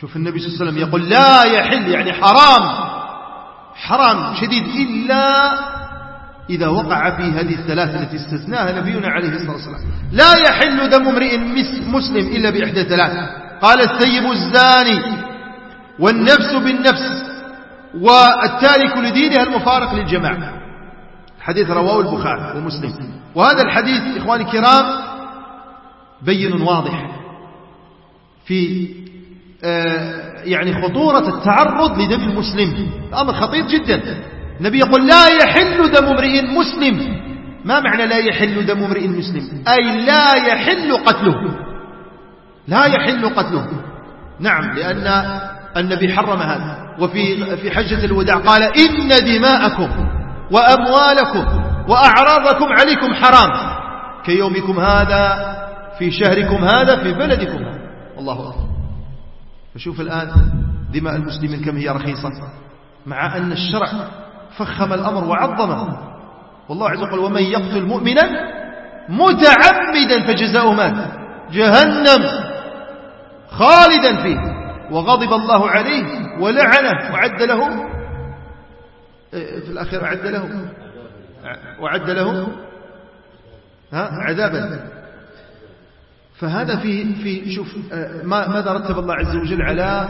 شوف النبي صلى الله عليه وسلم يقول لا يحل يعني حرام حرام شديد إلا إذا وقع في هذه الثلاثة التي استثناها نبينا عليه الصلاة والسلام. لا يحل دم امرئ مسلم إلا بإحدى ثلاثة. قال السيب الزاني والنفس بالنفس والتارك لدينها المفارق للجماعة. حديث رواه البخاري ومسلم. وهذا الحديث إخواني الكرام بين واضح في يعني خطورة التعرض لدم المسلم. أمر خطير جدا. النبي يقول لا يحل دم امرئ مسلم. ما معنى لا يحل دم امرئ مسلم؟ أي لا يحل قتله. لا يحل قتله. نعم لأن النبي حرم هذا. وفي في حجة الوداع قال إن دماءكم وأموالكم وأعراضكم عليكم حرام. كيومكم هذا في شهركم هذا في بلدكم هذا. الله أكبر فشوف الآن دماء المسلمين كم هي رخيصة. مع أن الشرع فخم الأمر وعظمه. والله عز وجل ومن يقتل مؤمنا متعمدا فجزاؤه مات. جهنم خالدا فيه. وغضب الله عليه ولعنه. وعد له. في الأخير أعد له. وعد له. ها عذابا. فهذا في في شوف آه، ماذا رتب الله عز وجل على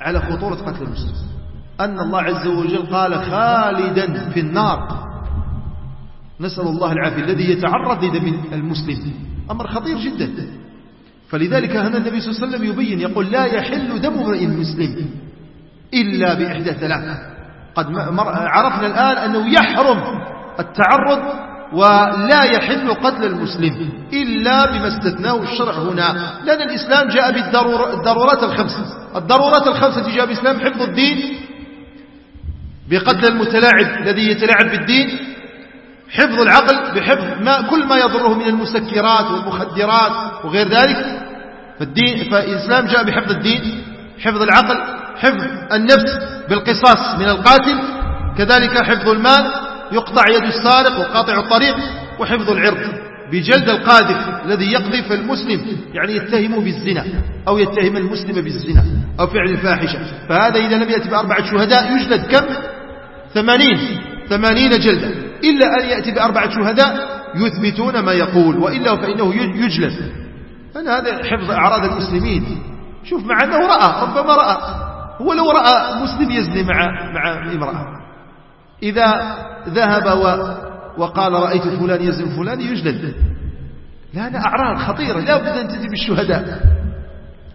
على خطورة قتل المسلم؟ أن الله عز وجل قال خالدا في النار. نسأل الله العافية الذي يتعرض لدم المسلم أمر خطير جدا. فلذلك هنا النبي صلى الله عليه وسلم يبين يقول لا يحل دم امرئ مسلم إلا بإحدى ثلاثة. قد عرفنا الآن أنه يحرم التعرض ولا يحل قتل المسلم إلا بما استثناه الشرع هنا لأن الإسلام جاء بالضرورات الخمسة الضرورات الخمسة جاء بالإسلام حفظ الدين بقتل المتلاعب الذي يتلاعب بالدين حفظ العقل بحفظ ما كل ما يضره من المسكرات والمخدرات وغير ذلك. فالدين فالإسلام جاء بحفظ الدين حفظ العقل حفظ النفس بالقصاص من القاتل كذلك حفظ المال يقطع يد السارق وقاطع الطريق وحفظ العرض بجلد القاذف الذي يقذف المسلم يعني يتهمه بالزنا أو يتهم المسلم بالزنا أو فعل الفاحشة. فهذا إذا لم يأتي بأربعة شهداء يجلد كم؟ ثمانين ثمانين جلدة إلا أن يأتي بأربعة شهداء يثبتون ما يقول وإلا فإنه يجلس أن هذا حفظ أعراض المسلمين. شوف مع أنه رأى ربما رأى. هو لو رأى مسلم يزني مع مع امرأة. إذا ذهب و وقال رأيت فلان يزن فلان يجلد. لا لا أعراض خطيرة لا بد أن تجي بالشهداء.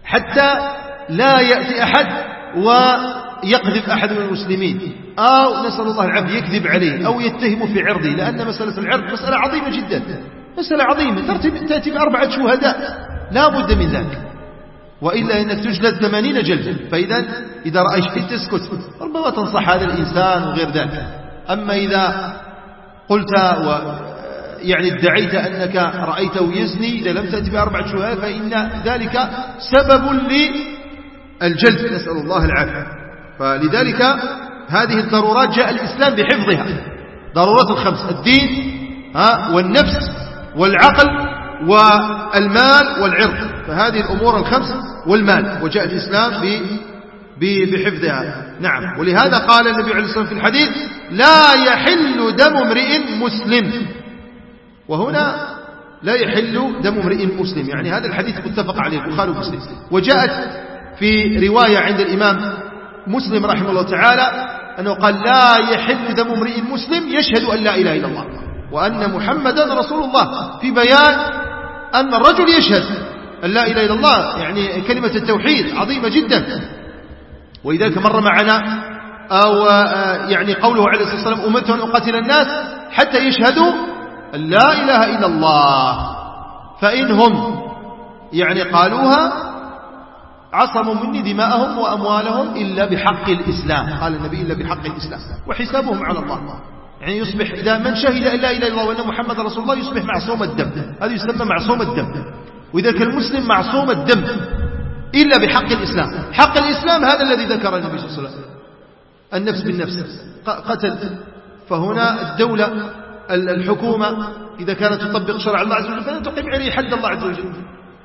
حتى لا يأتي أحد ويقذف أحد من المسلمين. أو نسأل الله العافية يكذب عليه أو يتهم في عرضه. لأن مسألة العرض مسألة عظيمة جدا. مسألة عظيمة تأتي بأربعة شهداء. لا بد من ذلك. وإلا إنك تجلد ثمانين جلدة فإذا إذا رأيت تسكت ربما تنصح هذا الإنسان وغير ذلك. أما إذا قلت و يعني ادعيت أنك رأيته يزني إذا لم تأتي بأربعة شهداء فإن ذلك سبب للجلد نسأل الله العافية. فلذلك هذه الضرورات جاء الإسلام بحفظها. ضرورات الخمس الدين والنفس والعقل والمال والعرض فهذه الأمور الخمس والمال. وجاء الإسلام بحفظها. نعم. ولهذا قال النبي عليه الصلاة والسلام في الحديث لا يحل دم امرئ مسلم. وهنا لا يحل دم امرئ مسلم. يعني هذا الحديث متفق عليه البخاري ومسلم. وجاءت في رواية عند الإمام مسلم رحمه الله تعالى أنه قال لا يحل دم امرئ مسلم يشهد أن لا إله إلا الله وأن محمدا رسول الله. في بيان أن الرجل يشهد أن لا إله إلا الله يعني كلمة التوحيد عظيمة جدا. ولذلك مر معنا أو يعني قوله عليه الصلاة والسلام أمرت أن أقاتل الناس حتى يشهدوا أن لا إله إلا الله. فإنهم يعني قالوها عصموا مني دماءهم وأموالهم إلا بحق الإسلام. قال النبي إلا بحق الإسلام. وحسابهم على الله. يعني يصبح إذا من شهد أن لا إله إلا الله وأن محمد رسول الله يصبح معصوم الدم. هذا يسمى معصوم الدم. وإذا كان المسلم معصوم الدم. إلا بحق الإسلام. حق الإسلام هذا الذي ذكر النبي صلى الله عليه وسلم. النفس بالنفس. قتل. فهنا الدولة الحكومة إذا كانت تطبق شرع الله عز وجل فلا تقيم عليه حد الله عز وجل.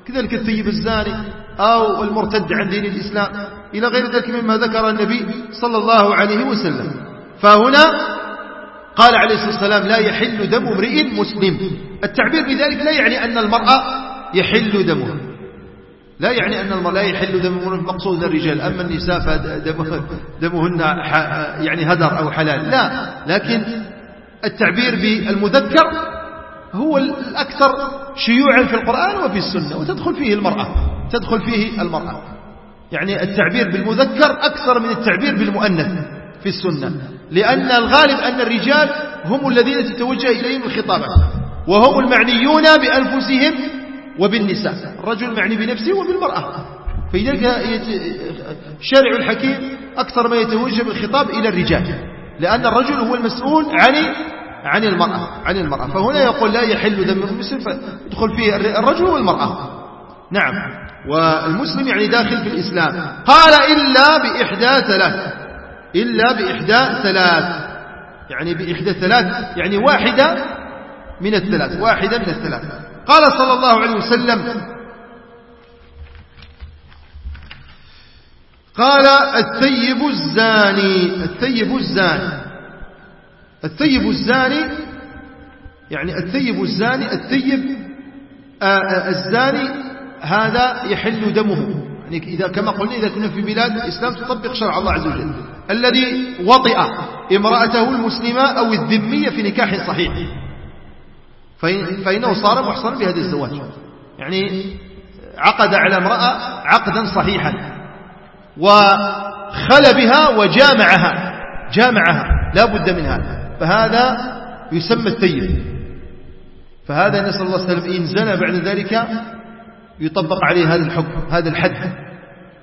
كذلك الثيب الزاني أو المرتد عن دين الإسلام. إلى غير ذلك مما ذكر النبي صلى الله عليه وسلم. فهنا قال عليه الصلاة والسلام لا يحل دم امرئ مسلم. التعبير بذلك لا يعني أن المرأة يحل دمها لا يعني أن المرأة لا يحل دمهن مقصود الرجال أما النساء فدمهن يعني هدر أو حلال. لا لكن التعبير بالمذكر هو الأكثر شيوعا في القرآن وفي السنة وتدخل فيه المرأة تدخل فيه المرأة. يعني التعبير بالمذكر أكثر من التعبير بالمؤنث في السنة لأن الغالب أن الرجال هم الذين تتوجه إليهم الخطابة وهم المعنيون بأنفسهم وبالنساء. الرجل معني بنفسه وبالمرأة. فلذلك الشارع الحكيم أكثر ما يتوجه بالخطاب إلى الرجال لأن الرجل هو المسؤول عن عن المرأة عن المرأة. فهنا يقول لا يحل دم المسلم فيدخل فيه الرجل والمرأة. نعم. والمسلم يعني داخل في الإسلام. قال إلا بإحدى ثلاث. إلا بإحدى ثلاث. يعني بإحدى ثلاث يعني واحدة من الثلاث. واحدة من الثلاث. قال صلى الله عليه وسلم قال الثيب الزاني الثيب الزاني الثيب الزاني يعني الثيب الزاني الثيب آه، آه، الزاني هذا يحل دمه. يعني إذا كما قلنا إذا كنا في بلاد الإسلام تطبق شرع الله عز وجل. الذي وطئ امرأته المسلمة أو الذمية في نكاح صحيح. فإنه صار محصنا بهذا الزواج. يعني عقد على امرأة عقدا صحيحا وخل بها وجامعها جامعها لا بد من هذا فهذا يسمى التيب فهذا نسأل الله سلم إن زنى بعد ذلك يطبق عليه هذا الحكم هذا الحد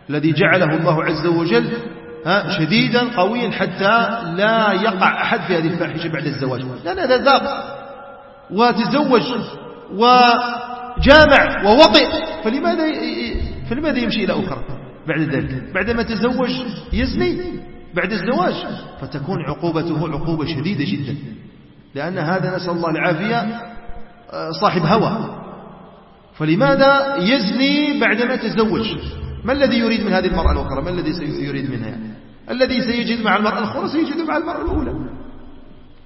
الذي جعله الله عز وجل شديدا قويا حتى لا يقع أحد في هذه الفاحشة بعد الزواج. لأن هذا ذاق وتزوج وجامع ووطئ فلماذا فلماذا يمشي إلى أخرى؟ بعد ذلك بعدما تزوج يزني بعد الزواج فتكون عقوبته عقوبة شديدة جدا لأن هذا نسأل الله العافية صاحب هوى. فلماذا يزني بعدما تزوج؟ ما الذي يريد من هذه المرأة الأخرى؟ ما الذي سيريد منها؟ الذي سيجد مع المرأة الأخرى سيجد مع المرأة الأولى.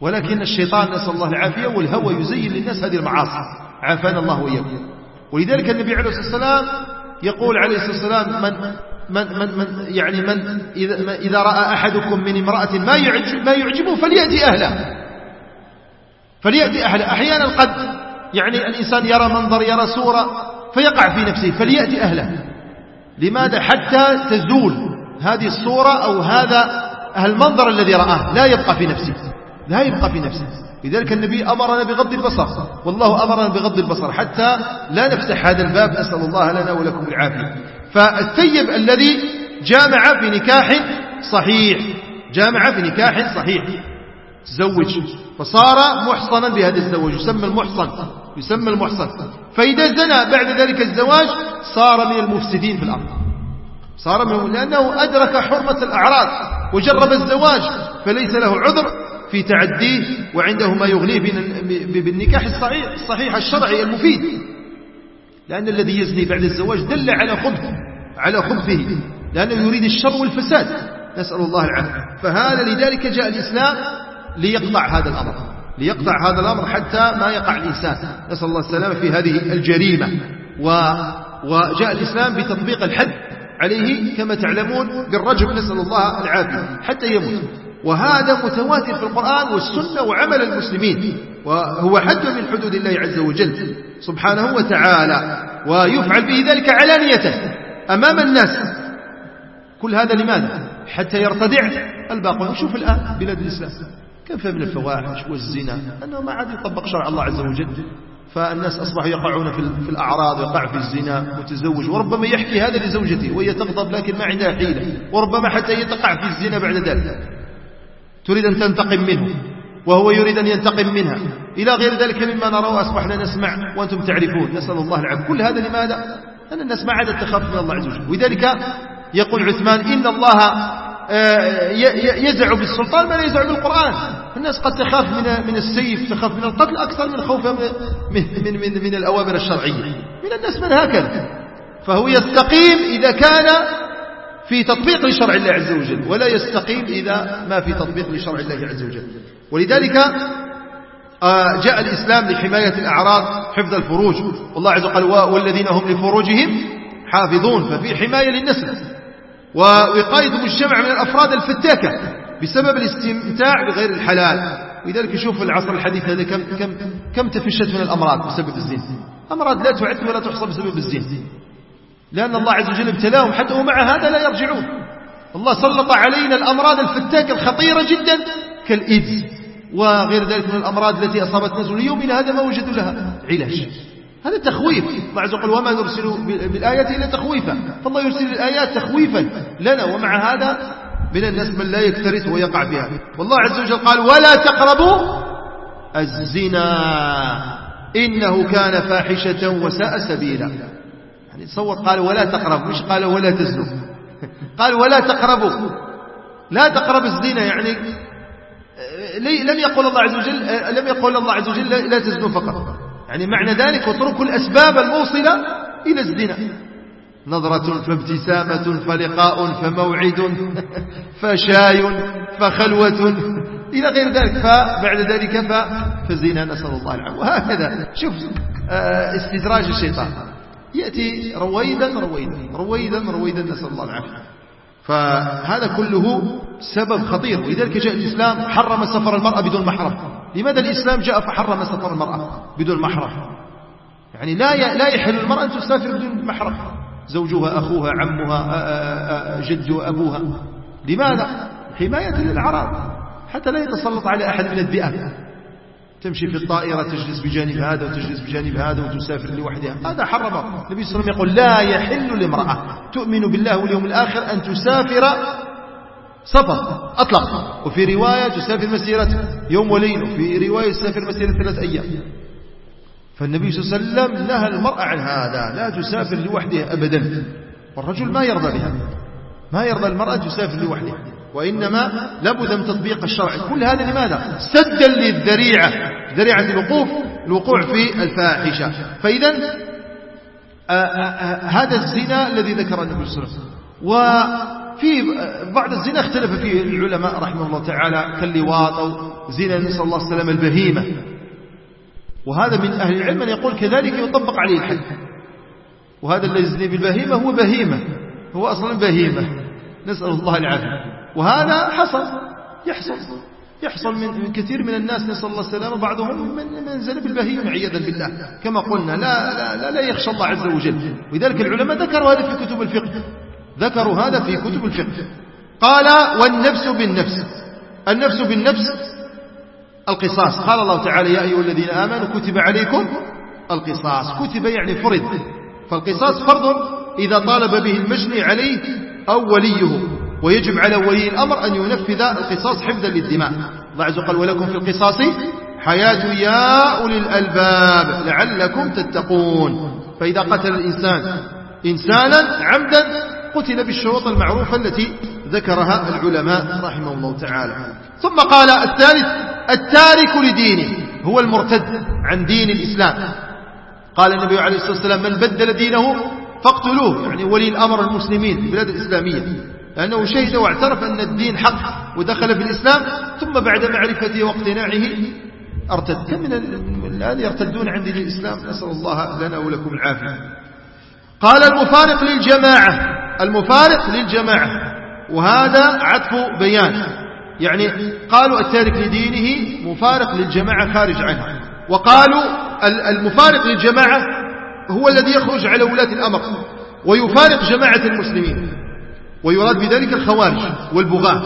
ولكن الشيطان نسأل الله العافية والهوى يزين للناس هذه المعاصي. عافانا الله وإياكم. ولذلك النبي عليه الصلاة والسلام يقول عليه الصلاة والسلام من من من من يعني من إذا, إذا رأى أحدكم من امرأة ما يعجب ما يعجبه فليأتي أهله. فليأتي أهله. أحيانا قد يعني الإنسان يرى منظر يرى صورة فيقع في نفسه فليأتي أهله. لماذا؟ حتى تزول هذه الصورة أو هذا المنظر الذي رآه. لا يبقى في نفسه. لا يبقى في نفسه. لذلك النبي أمرنا بغض البصر. والله أمرنا بغض البصر. حتى لا نفتح هذا الباب. أسأل الله لنا ولكم العافية. فالثيب الذي جامع في نكاح صحيح. جامع في نكاح صحيح. تزوج فصار محصنا بهذا الزواج. يسمى المحصن. يسمى المحصن. فإذا زنى بعد ذلك الزواج صار من المفسدين في الأرض. صار من لأنه أدرك حرمة الأعراض. وجرب الزواج فليس له عذر. في تعديه وعنده ما يغنيه بالنكاح الصحيح, الصحيح الشرعي المفيد. لأن الذي يزني بعد الزواج دل على خبث على خبثه. لأنه يريد الشر والفساد. نسأل الله العافية. فهذا لذلك جاء الإسلام ليقطع هذا الأمر. ليقطع هذا الأمر حتى ما يقع الإنسان. نسأل الله السلامة في هذه الجريمة. و وجاء الإسلام بتطبيق الحد عليه كما تعلمون بالرجم نسأل الله العافية. حتى يموت. وهذا متواتر في القرآن والسنة وعمل المسلمين وهو حد من حدود الله عز وجل سبحانه وتعالى ويفعل به ذلك علانية أمام الناس. كل هذا لماذا؟ حتى يرتدع الباقون. نشوف الآن بلاد الإسلام كيف من الفواحش والزنا؟ أنه ما عاد يطبق شرع الله عز وجل. فالناس أصبحوا يقعون في الأعراض يقع في الزنا متزوج وربما يحكي هذا لزوجته وهي تغضب لكن ما عندها حيلة وربما حتى يتقع في الزنا بعد ذلك. تريد أن تنتقم منه وهو يريد أن ينتقم منها. إلى غير ذلك مما نرى وأصبحنا نسمع وأنتم تعرفون. نسأل الله العافية كل هذا لماذا؟ أن الناس ما عادت تخاف من الله عز وجل. ولذلك يقول عثمان إن الله آه، يزع بالسلطان ما لا يزع بالقرآن. الناس قد تخاف من من السيف تخاف من القتل أكثر من خوفها من, من, من, من الأوامر الشرعية. من الناس من هكذا. فهو يستقيم إذا كان في تطبيق لشرع الله عز وجل ولا يستقيم إذا ما في تطبيق لشرع الله عز وجل. ولذلك آه، جاء الإسلام لحماية الأعراض حفظ الفروج. والله عز وجل والذين هم لفروجهم حافظون ففي حماية للنسل. ووقاية المجتمع من الأفراد الفتاكة بسبب الاستمتاع بغير الحلال. ولذلك شوف العصر الحديث هذا كم, كم, كم تفشت من الأمراض بسبب الزين. أمراض لا تعد ولا تحصى بسبب الزين. لأن الله عز وجل ابتلاهم حتى ومع هذا لا يرجعون. الله سلط علينا الأمراض الفتاكة الخطيرة جدا كالإيدز وغير ذلك من الأمراض التي أصابت الناس اليوم إلى هذا ما وجدوا لها علاج. هذا تخويف. الله عز وجل وما نرسل بالآيات إلا تخويفا. فالله يرسل الآيات تخويفا لنا ومع هذا من الناس من لا يكترث ويقع فيها. والله عز وجل قال ولا تقربوا الزنا. إنه كان فاحشة وساء سبيلا. يعني تصور قال ولا تقرب مش قال ولا تزنوا قال ولا تقربوا لا تقرب الزنا يعني لم يقول الله عز وجل لم يقول الله عز وجل لا تزنوا فقط. يعني معنى ذلك اتركوا الأسباب الموصلة إلى الزنا. نظرة فابتسامة فلقاء فموعد فشاي فخلوة إلى غير ذلك. فبعد ذلك فزنا نسأل الله العافية. وهكذا. شوف آه، استدراج الشيطان. يأتي رويدا رويدا رويدا رويدا نسأل الله العافية. فهذا كله سبب خطير. ولذلك جاء الإسلام حرم سفر المرأة بدون محرم. لماذا الإسلام جاء فحرم سفر المرأة بدون محرم؟ يعني لا لا يحل المرأة أن تسافر بدون محرم. زوجها أخوها عمها جدها أبوها. لماذا؟ حماية للعرب. حتى لا يتسلط على أحد من الذئاب. تمشي في الطائرة تجلس بجانب هذا وتجلس بجانب هذا وتسافر لوحدها. هذا حرم. النبي صلى الله عليه وسلم يقول لا يحل لامرأة تؤمن بالله واليوم الآخر أن تسافر سفر أطلق وفي رواية تسافر مسيرة يوم وليل وفي رواية تسافر مسيرة ثلاث أيام. فالنبي صلى الله عليه وسلم نهى المرأة عن هذا لا تسافر لوحدها أبدا. والرجل ما يرضى بها ما يرضى المرأة تسافر لوحدها. وإنما لابد من تطبيق الشرع. كل هذا لماذا؟ سدا للذريعة. ذريعة الوقوف الوقوع في الفاحشة. فإذا آه، آه، آه، هذا الزنا الذي ذكر النبي صلى الله عليه وسلم في بعض الزنا اختلف فيه العلماء رحمه الله تعالى كاللواط أو زنا نسأل الله السلام البهيمة. وهذا من أهل العلم من يقول كذلك يطبق عليه الحد. وهذا الذي يزني بالبهيمة هو بهيمة. هو أصلا بهيمة. نسأل الله العافية. وهذا حصل. يحصل. يحصل من كثير من الناس نسأل الله السلامة. بعضهم من منزل بالبهيمة عياذا بالله. كما قلنا لا, لا, لا, لا يخشى الله عز وجل. ولذلك العلماء ذكروا هذا في كتب الفقه. ذكروا هذا في كتب الفقه. قال والنفس بالنفس. النفس بالنفس القصاص. قال الله تعالى يا أيها الذين آمنوا كتب عليكم القصاص. كتب يعني فرد فالقصاص فرض إذا طالب به المجني عليه أو وليه. ويجب على ولي الأمر أن ينفذ القصاص حفظا للدماء. الله عز وجل ولكم في القصاص حياة يا أولي الألباب لعلكم تتقون. فإذا قتل الإنسان إنسانا عمدا قتل بالشروط المعروفة التي ذكرها العلماء رحمه الله تعالى. ثم قال الثالث التارك لدينه هو المرتد عن دين الإسلام. قال النبي عليه الصلاة والسلام من بدل دينه فاقتلوه. يعني ولي الأمر المسلمين في البلاد الإسلامية. لأنه شهد واعترف أن الدين حق ودخل في الإسلام ثم بعد معرفته واقتناعه ارتد كم من الآن يرتدون عن دين الإسلام؟ نسأل الله لنا ولكم العافية. قال المفارق للجماعة المفارق للجماعة وهذا عطف بيان. يعني قالوا التارك لدينه مفارق للجماعة خارج عنها وقالوا المفارق للجماعة هو الذي يخرج على ولاة الأمر ويفارق جماعة المسلمين. ويراد بذلك الخوارج والبغاة.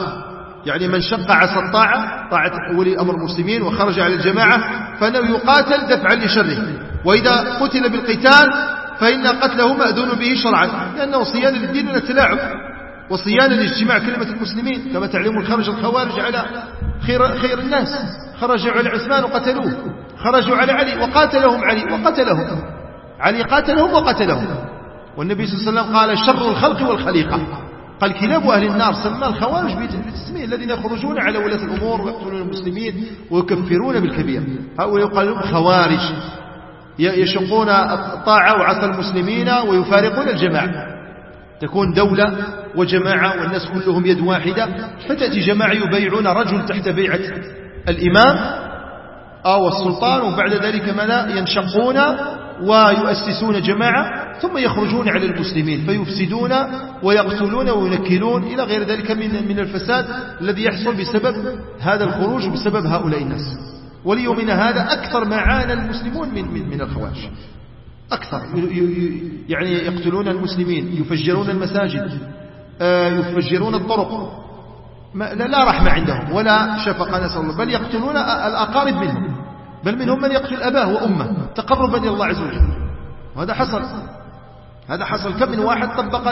يعني من شق عصى الطاعة طاعة ولي أمر المسلمين وخرج على الجماعة فإنه يقاتل دفعا لشره. وإذا قتل بالقتال فإن قتله مأذون به شرعا لأنه صيانة للدين من التلاعب وصيانة لاجتماع كلمة المسلمين كما تعلمون خرج الخوارج على خير, خير الناس. خرجوا على عثمان وقتلوه خرجوا على علي وقاتلهم علي وقتلهم. علي قاتلهم وقتلهم. والنبي صلى الله عليه وسلم قال شر الخلق والخليقة. قال كلاب أهل النار سمى الخوارج بتسميه الذين يخرجون على ولاة الأمور ويقتلون المسلمين ويكفرون بالكبير. هؤلاء يقال خوارج يشقون الطاعة وعصى المسلمين ويفارقون الجماعة. تكون دولة وجماعة والناس كلهم يد واحدة فتأتي جماعة يبيعون رجل تحت بيعة الإمام أو السلطان وبعد ذلك ماذا؟ ينشقون ويؤسسون جماعة ثم يخرجون على المسلمين فيفسدون ويقتلون وينكلون إلى غير ذلك من من الفساد الذي يحصل بسبب هذا الخروج وبسبب هؤلاء الناس. وليومنا هذا أكثر ما عانى المسلمون من من, من الخوارج. أكثر. يعني يقتلون المسلمين يفجرون المساجد آه، يفجرون الطرق. لا رحمة عندهم ولا شفقة نسأل الله. بل يقتلون الأقارب منهم. بل منهم من يقتل أباه وأمه تقربا إلى الله عز وجل. وهذا حصل. هذا حصل. كم من واحد طبق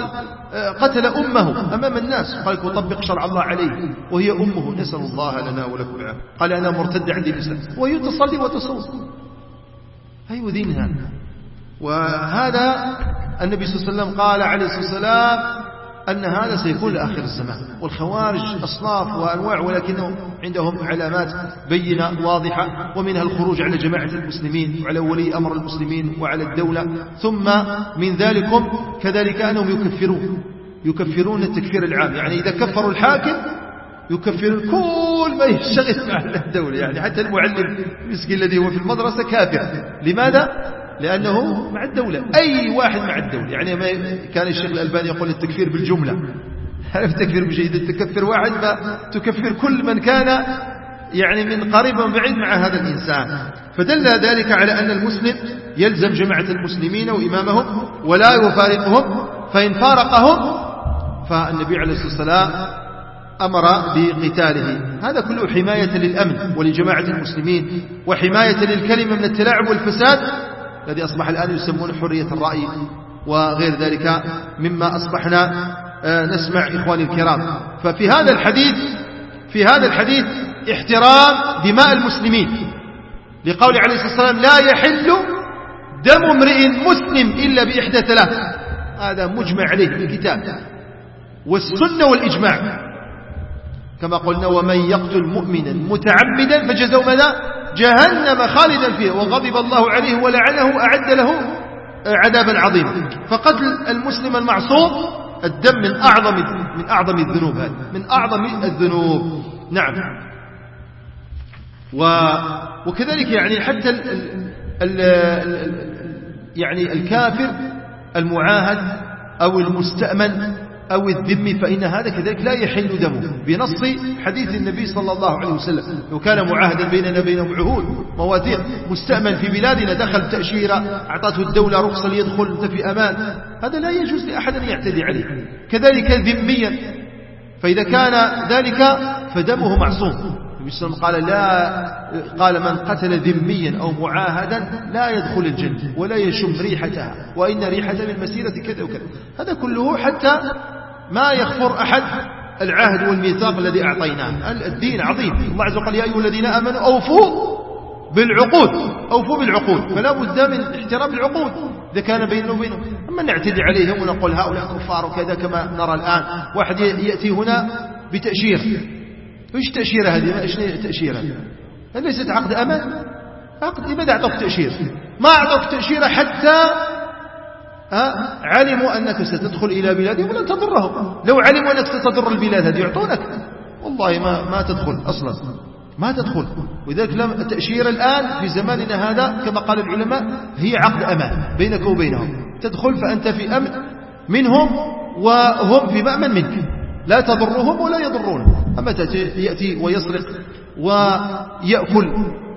آه، قتل أمه أمام الناس. قال وطبق شرع الله عليه. وهي أمه. نسأل الله لنا ولكم العافية. قال أنا مرتد عندي الإسلام وهي تصلي وتصوم. أي دينها وهذا النبي صلى الله عليه وسلم قال عليه الصلاة والسلام أن هذا سيكون لآخر الزمان. والخوارج أصناف وأنواع ولكنهم عندهم علامات بينة واضحة ومنها الخروج على جماعة المسلمين وعلى ولي أمر المسلمين وعلى الدولة. ثم من ذلكم كذلك أنهم يكفرون. يكفرون التكفير العام. يعني إذا كفروا الحاكم يكفر كل ما يشتغل على الدولة. يعني حتى المعلم المسكين الذي هو في المدرسة كافر. لماذا؟ لأنه مع الدولة. أي واحد مع الدولة. يعني ما كان الشيخ الألباني يقول التكفير بالجملة. عرف التكفير بجيد تكفر واحد فتكفر كل من كان يعني من قريب بعيد مع هذا الإنسان. فدل ذلك على أن المسلم يلزم جماعة المسلمين وإمامهم ولا يفارقهم. فإن فارقهم فالنبي عليه الصلاة والسلام أمر بقتاله. هذا كله حماية للأمن ولجماعة المسلمين وحماية للكلمة من التلاعب والفساد الذي أصبح الآن يسمون حرية الرأي وغير ذلك مما أصبحنا آه، نسمع إخواني الكرام. ففي هذا الحديث في هذا الحديث احترام دماء المسلمين. لقول عليه الصلاة والسلام لا يحل دم امرئ مسلم إلا بإحدى ثلاث. هذا مجمع عليه في الكتاب والسنة والإجماع. كما قلنا ومن يقتل مؤمنا متعمدا فجزاؤه ماذا؟ جهنم خالدا فيها وغضب الله عليه ولعنه أعد له عذابا عظيما. فقتل المسلم المعصوم الدم من أعظم من أعظم الذنوب من أعظم الذنوب. نعم. وكذلك يعني حتى ال ال ال يعني الكافر المعاهد أو المستأمن أو الذم فإن هذا كذلك لا يحل دمه. بنص حديث النبي صلى الله عليه وسلم. لو كان معاهدا بيننا بينهم عهود مواثيق مستأمن في بلادنا دخل تأشيرة أعطته الدولة رخصة ليدخل أنت في أمان. هذا لا يجوز لأحد أن يعتدي عليه. كذلك ذميا. فإذا كان ذلك فدمه معصوم. النبي صلى الله عليه وسلم قال لا قال من قتل ذميا أو معاهدا لا يدخل الجنة ولا يشم ريحتها وإن ريحتها من مسيرة كذا وكذا. هذا كله حتى ما يخفر أحد العهد والميثاق الذي أعطيناه. الدين عظيم. الله عز وجل يا أيها الذين آمنوا أوفوا بالعقود. أوفوا بالعقود. فلا بد من احترام العقود. إذا كان بيننا وبينهم. أما نعتدي عليهم ونقول هؤلاء كفار وكذا كما نرى الآن. واحد يأتي هنا بتأشير. إيش تأشيرة هذه؟ إيش تأشيرة؟ ليست عقد أمان عقد لماذا أعطوك تأشير؟ ما أعطوك تأشيرة حتى علموا أنك ستدخل إلى بلادهم ولن تضرهم. لو علموا أنك ستضر البلاد هذه يعطونك. والله ما, ما تدخل أصلا. ما تدخل. ولذلك لم التأشيرة الآن في زماننا هذا كما قال العلماء هي عقد أمان بينك وبينهم. تدخل فأنت في أمن منهم وهم في مأمن منك. لا تضرهم ولا يضرون. أما يأتي ويسرق ويأكل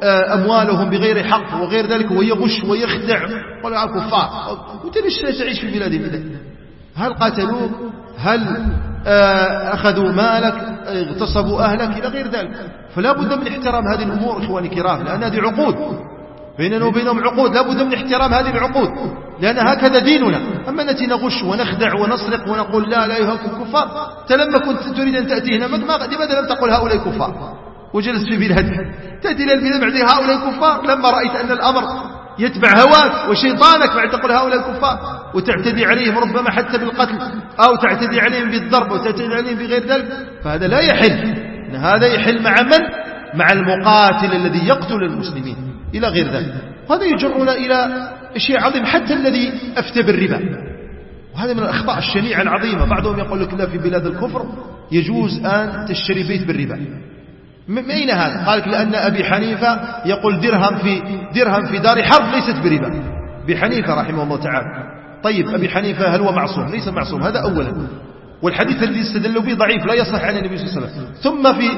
آه، أموالهم بغير حق وغير ذلك ويغش ويخدع. ولا الكفار وانت ليش تعيش في بلاد الله هل قتلوك هل آه، أخذوا مالك؟ اغتصبوا أهلك؟ إلى غير ذلك. فلا بد من احترام هذه الأمور إخواني الكرام لأن هذه عقود. بيننا وبينهم عقود. لا بد من احترام هذه العقود. لأن هكذا ديننا. أما نأتي نغش ونخدع ونسرق ونقول لا لا يهاكم كفار لما كنت تريد أن تأتي هنا لماذا لم تقل هؤلاء كفار؟ وجلس في بلادك تأتي إلى البلاد بعد هؤلاء كفار لما رأيت أن الأمر يتبع هواك وشيطانك بعد تقول هؤلاء كفار وتعتدي عليهم ربما حتى بالقتل أو تعتدي عليهم بالضرب وتعتدي عليهم بغير ذلك فهذا لا يحل. هذا يحل مع من؟ مع المقاتل الذي يقتل المسلمين إلى غير ذلك. وهذا يجرنا إلى شيء عظيم حتى الذي أفتى بالربا. وهذا من الأخطاء الشنيعة العظيمة. بعضهم يقول لك لا في بلاد الكفر يجوز أن تشتري بيت بالربا. من أين هذا؟ قال لك لأن أبي حنيفة يقول درهم في درهم في دار حرب ليست بربا. أبي حنيفة رحمه الله تعالى. طيب أبي حنيفة هل هو معصوم؟ ليس معصوم هذا أولا. والحديث الذي استدلوا به ضعيف لا يصح عن النبي صلى الله عليه وسلم. ثم في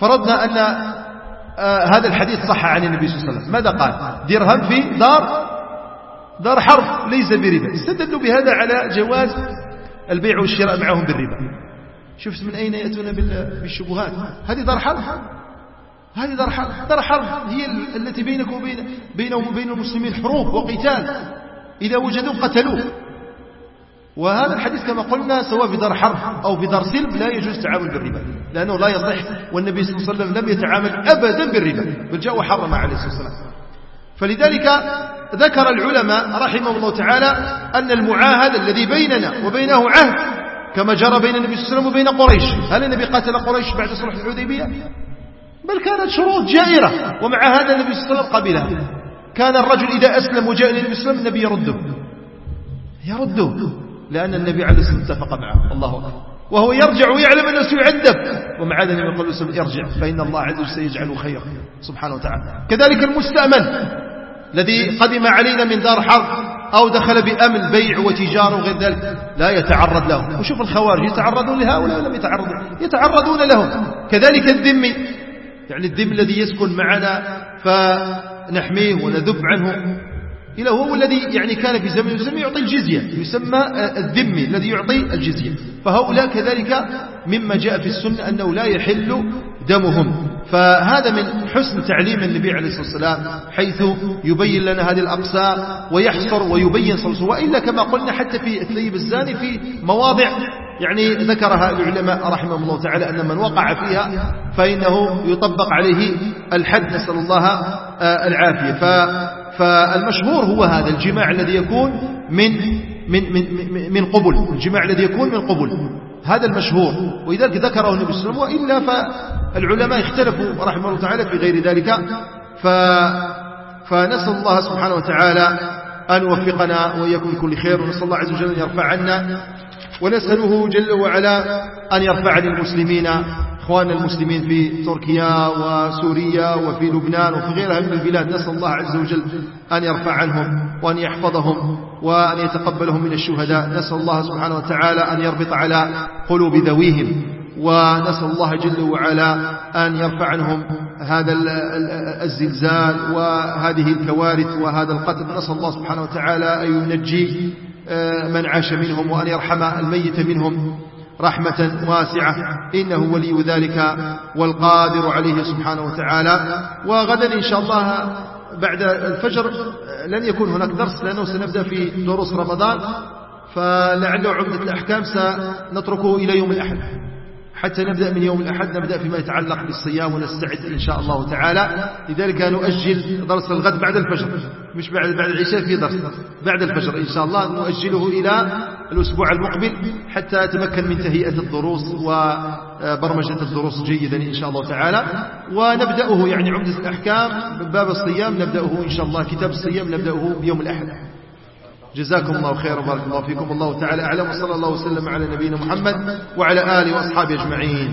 فرضنا أن آه هذا الحديث صح عن النبي صلى الله عليه وسلم. ماذا قال؟ درهم في دار دار حرب ليس بربا. استدلوا بهذا على جواز البيع والشراء معهم بالربا. شفت من أين يأتون بالشبهات. هذه دار حرب. هذه دار حرب. دار حرب. هي التي بينك وبين بينهم وبين المسلمين حروب وقتال. إذا وجدوا قتلوه. وهذا الحديث كما قلنا سواء في دار حرب أو في دار سلم لا يجوز التعامل بالربا. لأنه لا يصح والنبي صلى الله عليه وسلم لم يتعامل أبدا بالربا. بل جاء وحرم عليه الصلاة والسلام. فلذلك ذكر العلماء رحمه الله تعالى أن المعاهد الذي بيننا وبينه عهد كما جرى بين النبي صلى الله عليه وسلم وبين قريش. هل النبي قاتل قريش بعد صلح الحديبية؟ بل كانت شروط جائرة. ومع هذا النبي صلى الله عليه وسلم قبلها كان الرجل إذا أسلم وجاء النبي صلى الله عليه وسلم النبي يرده. يرده. لأن النبي عليه الصلاة والسلام اتفق معه. الله أكبر. وهو يرجع ويعلم أنه سيعذب. ومع ذلك يقول له ارجع فإن الله عز وجل سيجعله خيرا سبحانه وتعالى. كذلك المستأمن الذي قدم علينا من دار حرب. أو دخل بأمن بيع وتجارة وغير ذلك لا يتعرض لهم. وشوف الخوارج يتعرضون لهؤلاء لم يتعرضون يتعرضون لهم. كذلك الذمي يعني الذم الذي يسكن معنا فنحميه ونذب عنه. إلى هو الذي يعني كان في زمن يسمى يعطي الجزية يسمى الذمي الذي يعطي الجزية. فهؤلاء كذلك مما جاء في السنة أنه لا يحل دمهم. فهذا من حسن تعليم النبي عليه الصلاة والسلام حيث يبين لنا هذه الأقسام ويحصر ويبين صلصه وإلا كما قلنا حتى في الثيب الزاني في مواضع يعني ذكرها العلماء رحمهم الله تعالى أن من وقع فيها فإنه يطبق عليه الحد نسأل الله آه، العافية. فالمشهور هو هذا الجماع الذي يكون من من من من قبل الجماع الذي يكون من قبل هذا المشهور. ولذلك ذكره النبي صلى الله عليه وسلم وإلا فالعلماء اختلفوا رحمه الله تعالى في غير ذلك. ف فنسأل الله سبحانه وتعالى أن يوفقنا وإياكم كل خير ونسأل الله عز وجل أن يرفع عنا ونسأله جل وعلا أن يرفع للمسلمين إخواننا المسلمين في تركيا وسوريا وفي لبنان وفي غيرها من البلاد نسأل الله عز وجل أن يرفع عنهم وأن يحفظهم وأن يتقبلهم من الشهداء. نسأل الله سبحانه وتعالى أن يربط على قلوب ذويهم ونسأل الله جل وعلا أن يرفع عنهم هذا الزلزال وهذه الكوارث وهذا القتل. نسأل الله سبحانه وتعالى أن ينجي آه، من عاش منهم وأن يرحم الميت منهم. رحمة واسعة. إنه ولي ذلك والقادر عليه سبحانه وتعالى. وغدا إن شاء الله بعد الفجر لن يكون هناك درس لأنه سنبدأ في دروس رمضان. فلعله عمدة الأحكام سنتركه إلى يوم الأحد. حتى نبدأ من يوم الأحد نبدأ فيما يتعلق بالصيام ونستعد إن شاء الله تعالى. لذلك نؤجل درس الغد بعد الفجر مش بعد بعد العشاء في درس بعد الفجر إن شاء الله. نؤجله إلى الأسبوع المقبل حتى أتمكن من تهيئة الدروس وبرمجة الدروس جيدا إن شاء الله تعالى. ونبدأه يعني عمدة الأحكام باب الصيام نبدأه إن شاء الله كتاب الصيام نبدأه بيوم الأحد. جزاكم الله خيرا وبارك الله فيكم. الله تعالى أعلم. وصلى الله وسلم على نبينا محمد وعلى آله وأصحابه أجمعين.